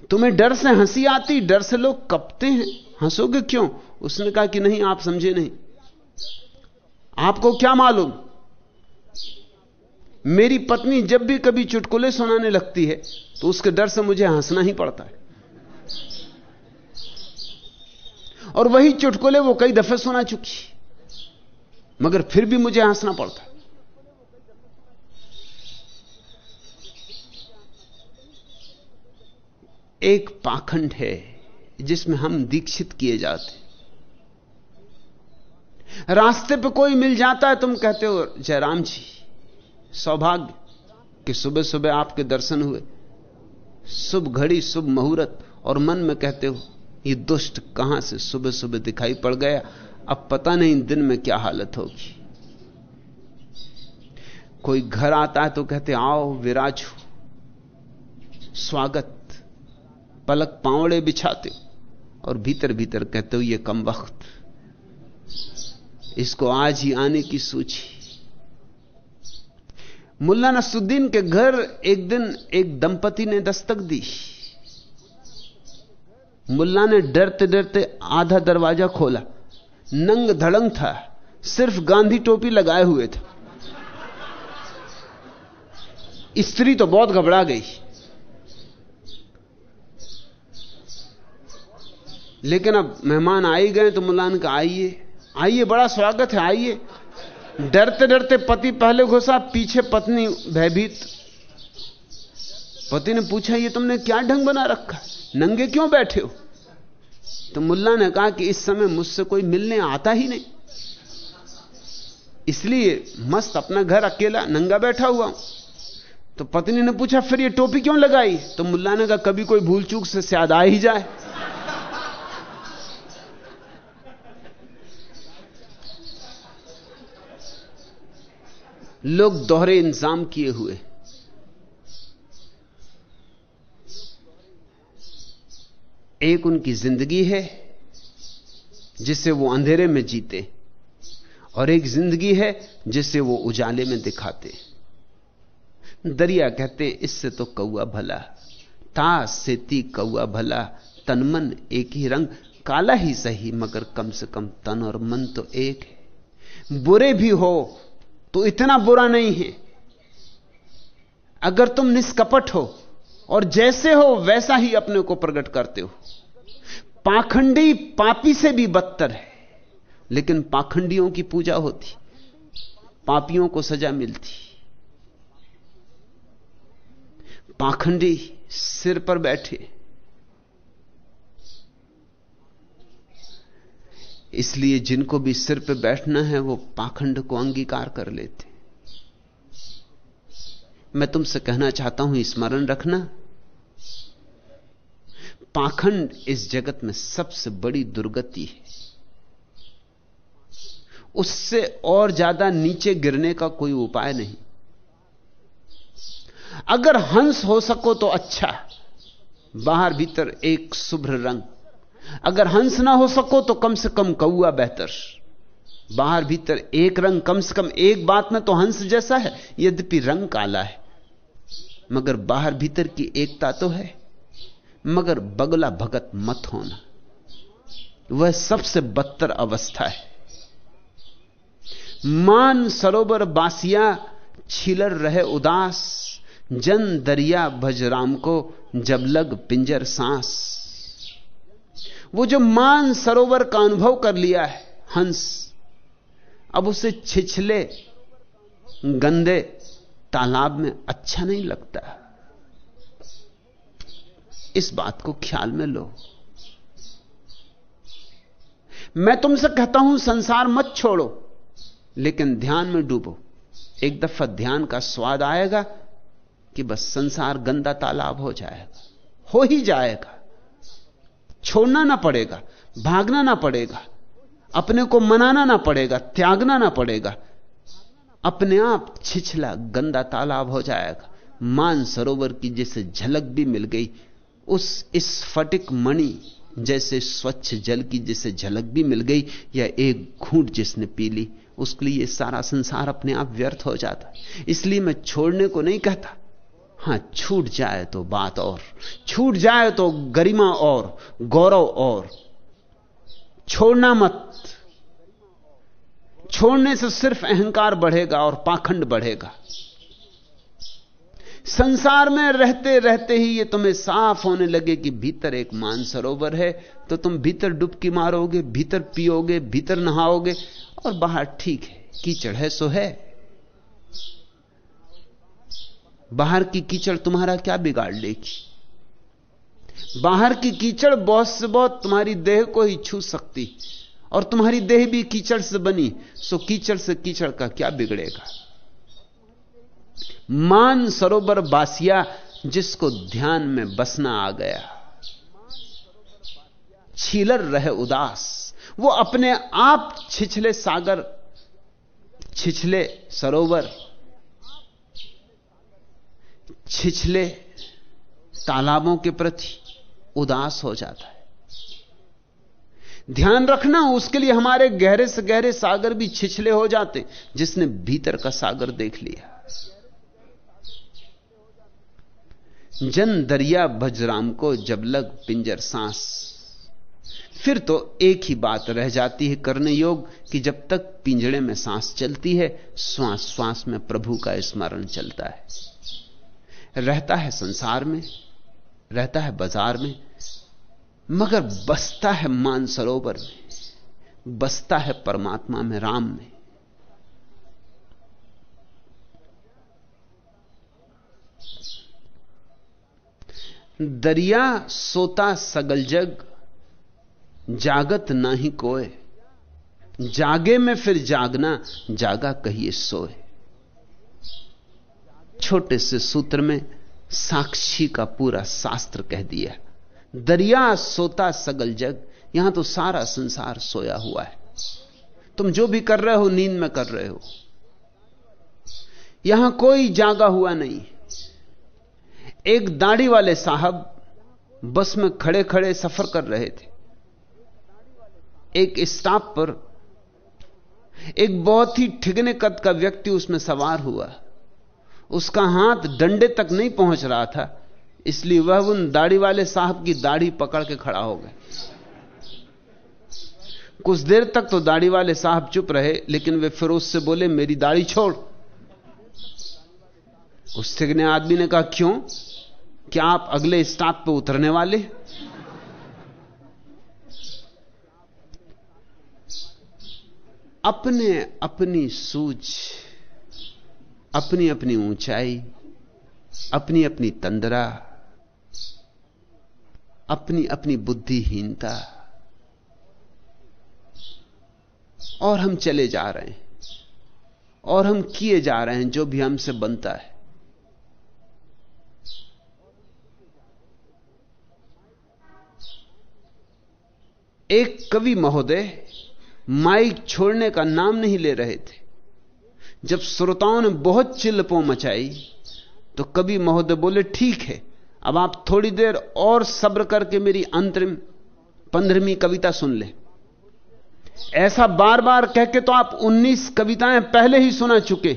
तुम्हें डर से हँसी आती, डर से लोग कपते हैं। हंसोगे क्यों? उसने कहा कि नहीं, आप समझे नहीं। आपको क्या मालूम? मेरी पत्नी जब भी कभी चुटकुले सुनाने लगती है तो उसके डर से मुझे हंसना ही पड़ता है। और वही चुटकुले वो कई दफे सुना चुकी। मगर फिर भी मुझे हंसना पड़ता है। एक पाखंड है जिसमें हम दीक्षित किए जाते रास्ते पे कोई मिल जाता है, तुम कहते हो, जयराम जी, सौभाग्य कि सुबह सुबह आपके दर्शन हुए। शुभ घड़ी, शुभ मुहूर्त, और मन में कहते हो, ये दुष्ट कहाँ से सुबह सुबह दिखाई पड़ गया? अब पता नहीं दिन में क्या हालत होगी। कोई घर आता है तो कहते, आओ, विराज स्वागत पलक पावड़े बिछाते और भीतर भीतर कहते हो, ये कम वक्त। इसको आज ही आने की सूची। मुल्ला नसुद्दीन के घर एक दिन एक दंपति ने दस्तक दी। मुल्ला ने डरते डरते आधा दरवाज़ा खोला। नंग धड़ंग था, सिर्फ़ गांधी टोपी लगाए हुए थे। स्त्री तो बहुत घबरा गई। लेकिन अब मेहमान आ ही गए तो मुल्ला ने कहा, आइए। आइए, बड़ा स्वागत है, आइए। डरते डरते पति पहले घुसा, पीछे पत्नी भयभीत। पति ने पूछा, ये तुमने क्या ढंग बना रखा? नंगे क्यों बैठे हो? तो मुल्ला ने कहा कि इस समय मुझसे कोई मिलने आता ही नहीं। इसलिए मस्त अपना घर अकेला नंगा बैठा हुआ हूँ। तो पत्नी ने पूछा, फिर ये टोपी क्यों लगाई? तो मुल्ला ने कहा, कभी कोई भूल चूक से शायद आ ही जाए। लोग दोहरे इंतज़ाम किए हुए। एक उनकी ज़िंदगी है, जिसे वो अंधेरे में जीते, और एक ज़िंदगी है, जिसे वो उजाले में दिखाते। दरिया कहते इससे तो कौआ भला ता सेती कौआ भला, तन मन एक ही रंग, काला ही सही, मगर कम से कम तन और मन तो एक है। बुरे भी हो तो इतना बुरा नहीं है। अगर तुम निष्कपट हो और जैसे हो, वैसा ही अपने को प्रकट करते हो। पाखंडी पापी से भी बदतर है, लेकिन पाखंडियों की पूजा होती, पापियों को सजा मिलती। पाखंडी सिर पर बैठे इसलिए जिनको भी सिर पर बैठना है, वो पाखंड को अंगीकार कर लेते। मैं तुमसे कहना चाहता हूँ, स्मरण रखना, पाखंड इस जगत में सबसे बड़ी दुर्गति है। उससे और ज़्यादा नीचे गिरने का कोई उपाय नहीं। अगर हंस हो सको तो अच्छा बाहर भीतर एक शुभ्र रंग। अगर हंस ना हो सको तो कम से कम कौआ बेहतर। बाहर भीतर एक रंग कम से कम एक बात में तो हंस जैसा है, यद्यपि रंग काला है। मगर बाहर भीतर की एकता तो है। मगर बगला भगत मत होना। वह सबसे बदतर अवस्था है। मान सरोवर बासिया, छिलर रहे उदास। जन दरिया भजराम को जब लग पिंजर सांस। वो जो मान सरोवर का अनुभव कर लिया है, हंस। अब उसे छिछले, गंदे तालाब में अच्छा नहीं लगता। इस बात को ख्याल में लो। मैं तुमसे कहता हूँ, संसार मत छोड़ो, लेकिन ध्यान में डूबो। एक दफ़ा ध्यान का स्वाद आएगा कि बस संसार गंदा तालाब हो जाएगा, हो ही जाएगा। छोड़ना ना पड़ेगा, भागना ना पड़ेगा, अपने को मनाना ना पड़ेगा, त्यागना ना पड़ेगा। अपने आप छिछला गंदा तालाब हो जाएगा। मान सरोवर की जैसे झलक भी मिल गई, उस स्फटिक मणि जैसे स्वच्छ जल की जैसे झलक भी मिल गई, या एक घूंट जिसने पी ली, उसके लिए सारा संसार अपने आप व्यर्थ हो जाता। इसलिए मैं छोड़ने को नहीं कहता। हाँ, छूट जाए तो बात और, छूट जाए तो गरिमा और, गौरव और। छोड़ना मत। छोड़ने से सिर्फ़ अहंकार बढ़ेगा और पाखंड बढ़ेगा। संसार में रहते रहते ही ये तुम्हें साफ़ होने लगे कि भीतर एक मानसरोवर है तो तुम भीतर डुबकी मारोगे, भीतर पियोगे, भीतर नहाओगे, और बाहर ठीक है, कीचड़ है, सो है। बाहर की कीचड़ तुम्हारा क्या बिगाड़ लेगी? बाहर की कीचड़ बहुत से बहुत तुम्हारी देह को ही छू सकती और तुम्हारी देह भी कीचड़ से बनी, सो कीचड़ से कीचड़ का क्या बिगड़ेगा? मान सरोवर बासिया, जिसको ध्यान में बसना आ गया। छीलर रहे उदास। वो अपने आप छिछले सागर, छिछले सरोवर छिछले तालाबों के प्रति उदास हो जाता है। ध्यान रखना, उसके लिए हमारे गहरे से गहरे सागर भी छिछले हो जाते जिसने भीतर का सागर देख लिया। जन दरिया भजराम को जब लग पिंजर सांस, फिर तो एक ही बात रह जाती है करने योग, कि जब तक पिंजड़े में सांस चलती है श्वास श्वास में प्रभु का स्मरण चलता है। रहता है संसार में, रहता है बाज़ार में, मगर बसता है मानसरोवर में, बसता है परमात्मा में, राम में। दरिया सोता सगल जग, जागत ना ही कोय जागे में फिर जागना, जागा कहिए सोए। छोटे से सूत्र में साक्षी का पूरा शास्त्र कह दिया दरिया सोता सगल जग, यहाँ तो सारा संसार सोया हुआ है। तुम जो भी कर रहे हो, नींद में कर रहे हो। यहाँ कोई जागा हुआ नहीं। एक दाढ़ी वाले साहब बस में खड़े खड़े सफ़र कर रहे थे। एक स्टाफ पर एक बहुत ही ठिगने कद का व्यक्ति उसमें सवार हुआ। उसका हाथ डंडे तक नहीं पहुँच रहा था। इसलिए वह उन दाढ़ी वाले साहब की दाढ़ी पकड़ के खड़ा हो गए कुछ देर तक तो दाढ़ी वाले साहब चुप रहे, लेकिन वे फिर उससे बोले, मेरी दाढ़ी छोड़। उस ठिगने आदमी ने कहा, क्यों? क्या आप अगले स्टॉप पे उतरने वाले? अपने अपनी सूझ अपनी अपनी ऊंचाई अपनी अपनी तंदरा अपनी अपनी बुद्धिहीनता। और हम चले जा रहे हैं। और हम किए जा रहे हैं जो भी हमसे बनता है। एक कवि महोदय माइक छोड़ने का नाम नहीं ले रहे थे। जब श्रोताओं ने बहुत चिल्लपो मचाई तो कभी महोदय बोले, ठीक है, अब आप थोड़ी देर और सब्र करके मेरी अंतरिम, पंद्रहवीं कविता सुन ले। ऐसा बार बार कह के तो आप 19 कविताएँ पहले ही सुना चुके।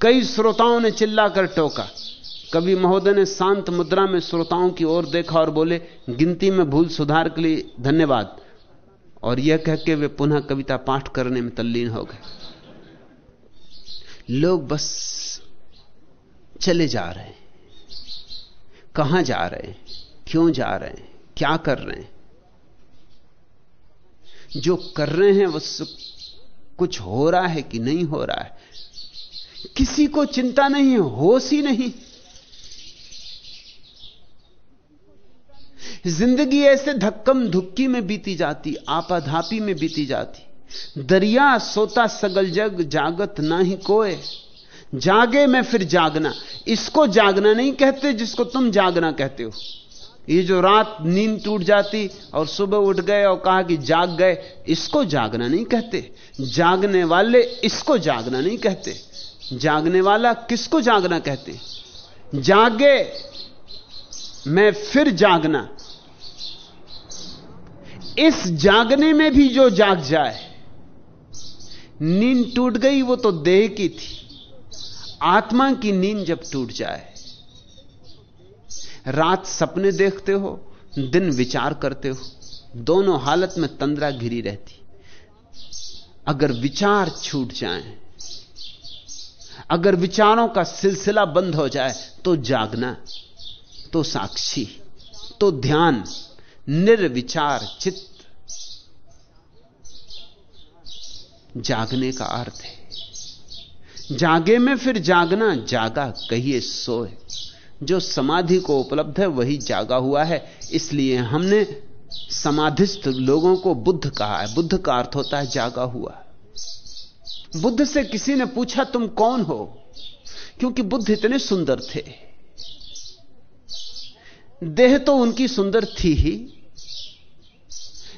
कई श्रोताओं ने चिल्लाकर टोका। कभी महोदय ने शांत मुद्रा में श्रोताओं की ओर देखा और बोले, गिनती में भूल सुधार के लिए धन्यवाद। और यह कह के वे पुनः कविता पाठ करने में तल्लीन हो गए। लोग बस चले जा रहे हैं। कहाँ जा रहे हैं? क्यों जा रहे हैं? क्या कर रहे हैं? जो कर रहे हैं, वो कुछ हो रहा है कि नहीं हो रहा है? किसी को चिंता नहीं, होश ही नहीं। ज़िंदगी ऐसे धक्कम धुक्की में बीती जाती, आपाधापी में बीती जाती। दरिया सोता सगल जग, जागत ना ही कोय जागे में फिर जागना। इसको जागना नहीं कहते जिसको तुम जागना कहते हो। ये जो रात नींद टूट जाती और सुबह उठ गए और कहा कि जाग गए, इसको जागना नहीं कहते। जागने वाले इसको जागना नहीं कहते। जागने वाला किसको जागना कहते? जागे मैं फिर जागना। इस जागने में भी जो जाग जाए नींद टूट गई, वो तो देह की थी। आत्मा की नींद जब टूट जाए, रात सपने देखते हो, दिन विचार करते हो, दोनों हालत में तंद्रा घिरी रहती। अगर विचार छूट जाए, अगर विचारों का सिलसिला बंद हो जाए तो जागना तो साक्षी तो ध्यान, निर्विचार चित्त जागने का अर्थ है। जागे में फिर जागना, जागा कहिए सोए। जो समाधि को उपलब्ध है, वही जागा हुआ है। इसलिए हमने समाधिस्थ लोगों को बुद्ध कहा है। बुद्ध का अर्थ होता है जागा हुआ। बुद्ध से किसी ने पूछा, तुम कौन हो? क्योंकि बुद्ध इतने सुंदर थे। देह तो उनकी सुंदर थी ही।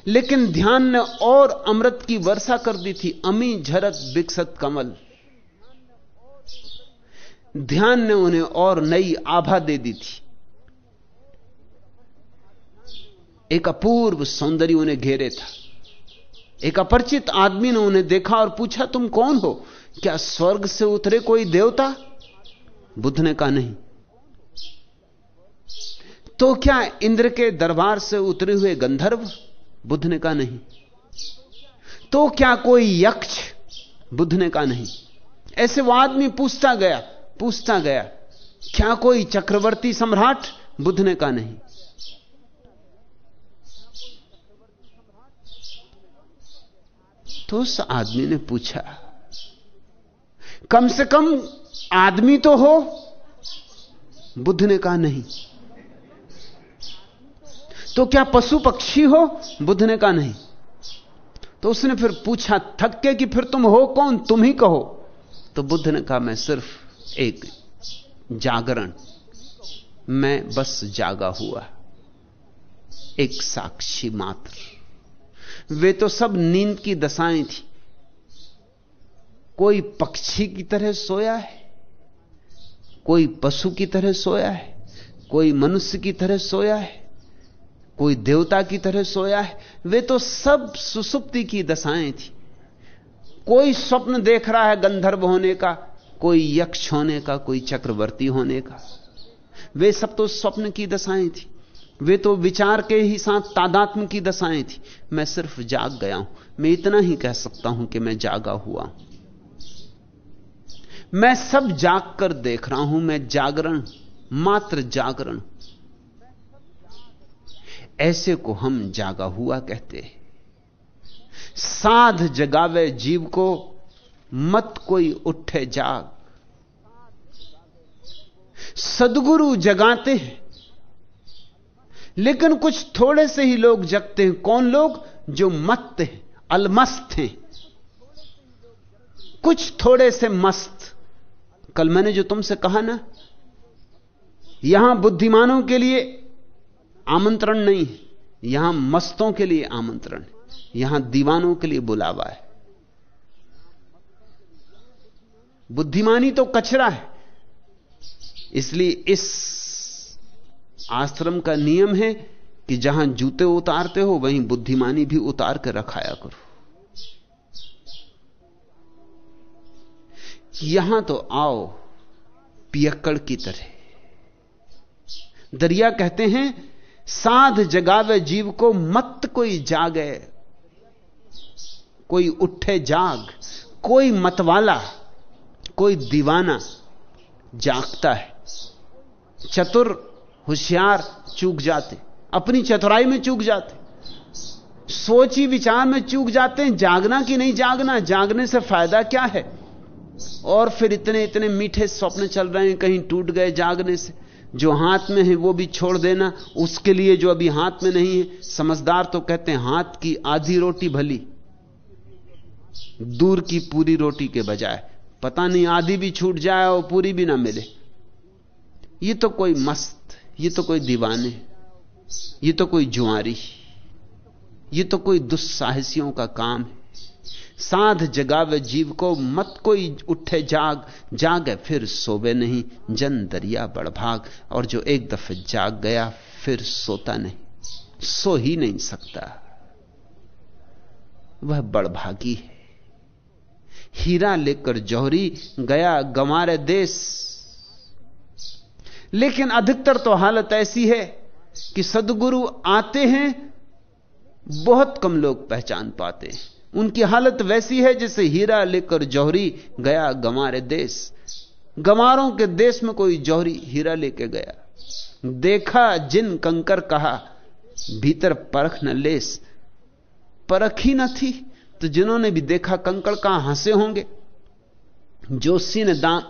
लेकिन ध्यान ने और अमृत की वर्षा कर दी थी। अमी, झरत विकसत कमल। ध्यान ने उन्हें और नई आभा दे दी थी। एक अपूर्व सौंदर्य उन्हें घेरे था। एक अपरिचित आदमी ने उन्हें देखा और पूछा, तुम कौन हो? क्या स्वर्ग से उतरे कोई देवता? बुद्ध ने कहा, नहीं। तो क्या इंद्र के दरबार से उतरे हुए गंधर्व? बुद्ध ने कहा नहीं। तो क्या कोई यक्ष बुद्ध ने कहा नहीं? ऐसे वो आदमी पूछता गया पूछता गया, क्या कोई चक्रवर्ती सम्राट बुद्ध ने कहा नहीं? तो उस आदमी ने पूछा, कम से कम आदमी तो हो बुद्ध ने कहा नहीं। तो क्या पशु पक्षी हो? बुद्ध ने कहा नहीं। तो उसने फिर पूछा थक के कि फिर तुम हो कौन? तुम ही कहो। तो बुद्ध ने कहा, मैं सिर्फ़ एक जागरण। मैं बस जागा हुआ। एक साक्षी मात्र। वे तो सब नींद की दशाएँ थी। कोई पक्षी की तरह सोया है? कोई पशु की तरह सोया है? कोई मनुष्य की तरह सोया है? कोई देवता की तरह सोया है। वे तो सब सुसुप्ति की दशाएँ थी। कोई स्वप्न देख रहा है गंधर्व होने का, कोई यक्ष होने का, कोई चक्रवर्ती होने का। वे सब तो स्वप्न की दशाएँ थी। वे तो विचार के ही साथ तादात्म की दशाएँ थी। मैं सिर्फ़ जाग गया हूँ। मैं इतना ही कह सकता हूँ कि मैं जागा हुआ हूँ। मैं सब जाग कर देख रहा हूँ। मैं जागरण, मात्र जागरण। ऐसे को हम जागा हुआ कहते हैं। साध जगावे जीव को, मत कोई उठे जाग। सदगुरु जगाते हैं, लेकिन कुछ थोड़े से ही लोग जगते हैं। कौन लोग? जो मत हैं, अलमस्त हैं। कुछ थोड़े से मस्त। कल मैंने जो तुमसे कहा ना, यहाँ बुद्धिमानों के लिए आमंत्रण नहीं है। यहाँ मस्तों के लिए आमंत्रण है। यहाँ दीवानों के लिए बुलावा है। बुद्धिमानी तो कचरा है। इसलिए इस आश्रम का नियम है कि जहाँ जूते उतारते हो, वहीं बुद्धिमानी भी उतार कर रखाया करो। यहाँ तो आओ, पियक्कड़ की तरह। दरिया कहते हैं साध जगावे जीव को मत कोई जागे, कोई उठे जाग, कोई मतवाला, कोई दीवाना जागता है। चतुर होशियार चूक जाते, अपनी चतुराई में चूक जाते, सोची विचार में चूक जाते हैं जागना कि नहीं जागना, जागने से फ़ायदा क्या है? और फिर इतने इतने मीठे स्वप्न चल रहे हैं, कहीं टूट गए जागने से। जो हाथ में है वो भी छोड़ देना, उसके लिए जो अभी हाथ में नहीं है, समझदार तो कहते हैं हाथ की आधी रोटी भली, दूर की पूरी रोटी के बजाय। पता नहीं आधी भी छूट जाए और पूरी भी ना मिले। ये तो कोई मस्त, ये तो कोई दीवाने, ये तो कोई जुआरी, ये तो कोई दुस्साहसियों का काम है। साध जगावे जीव को, मत कोई उठे जाग। जागे, फिर सोवे नहीं। जन दरिया बड़भाग और जो एक दफे जाग गया, फिर सोता नहीं। सो ही नहीं सकता। वह बड़भागी है। हीरा लेकर जौहरी, गया गंवारे देश। लेकिन अधिकतर तो हालत ऐसी है कि सदगुरु आते हैं, बहुत कम लोग पहचान पाते हैं। उनकी हालत वैसी है जैसे हीरा लेकर जौहरी गया गंवारे देश। गंवारों के देश में कोई जौहरी हीरा लेके गया। देखा जिन कंकर कहा, भीतर परख न लेस, परख ही न थी। तो जिन्होंने भी देखा कंकड़ कहाँ हंसे होंगे। जोशी ने दाम,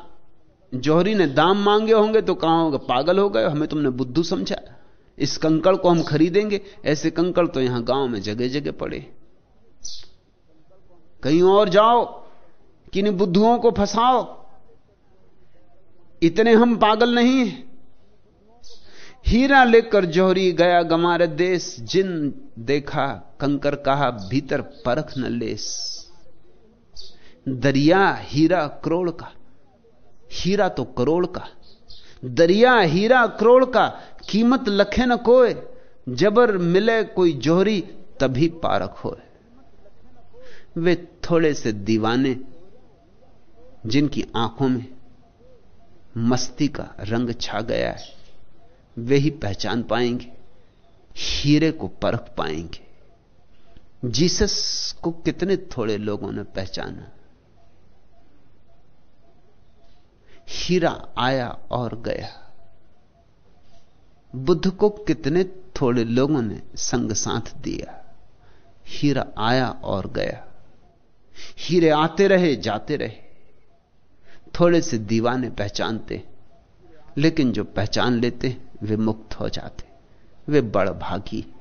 जौहरी ने दाम मांगे होंगे तो कहा होगा? पागल हो गए। हमें तुमने बुद्धू समझा। इस कंकड़ को हम खरीदेंगे। ऐसे कंकड़ तो यहाँ गाँव में जगह जगह पड़े। कहीं और जाओ किन बुद्धुओं को फंसाओ। इतने हम पागल नहीं हीरा लेकर जोहरी गया गमारे देश, जिन देखा कंकर कहा भीतर परख न लेस। दरिया हीरा करोड़ का, हीरा तो करोड़ का। दरिया हीरा करोड़ का, कीमत लखे न कोय जबर मिले कोई जोहरी, तभी पारख होए। वे थोड़े से दीवाने, जिनकी आँखों में मस्ती का रंग छा गया है, वे ही पहचान पाएँगे, हीरे को परख पाएँगे। जीसस को कितने थोड़े लोगों ने पहचाना। हीरा आया और गया। बुद्ध को कितने थोड़े लोगों ने संग साथ दिया। हीरा आया और गया। हीरे आते रहे, जाते रहे। थोड़े से दीवाने पहचानते, लेकिन जो पहचान लेते, वे मुक्त हो जाते, वे बड़भागी।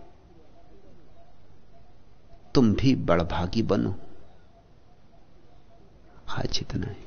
तुम भी बड़भागी बनो। आज इतना ही।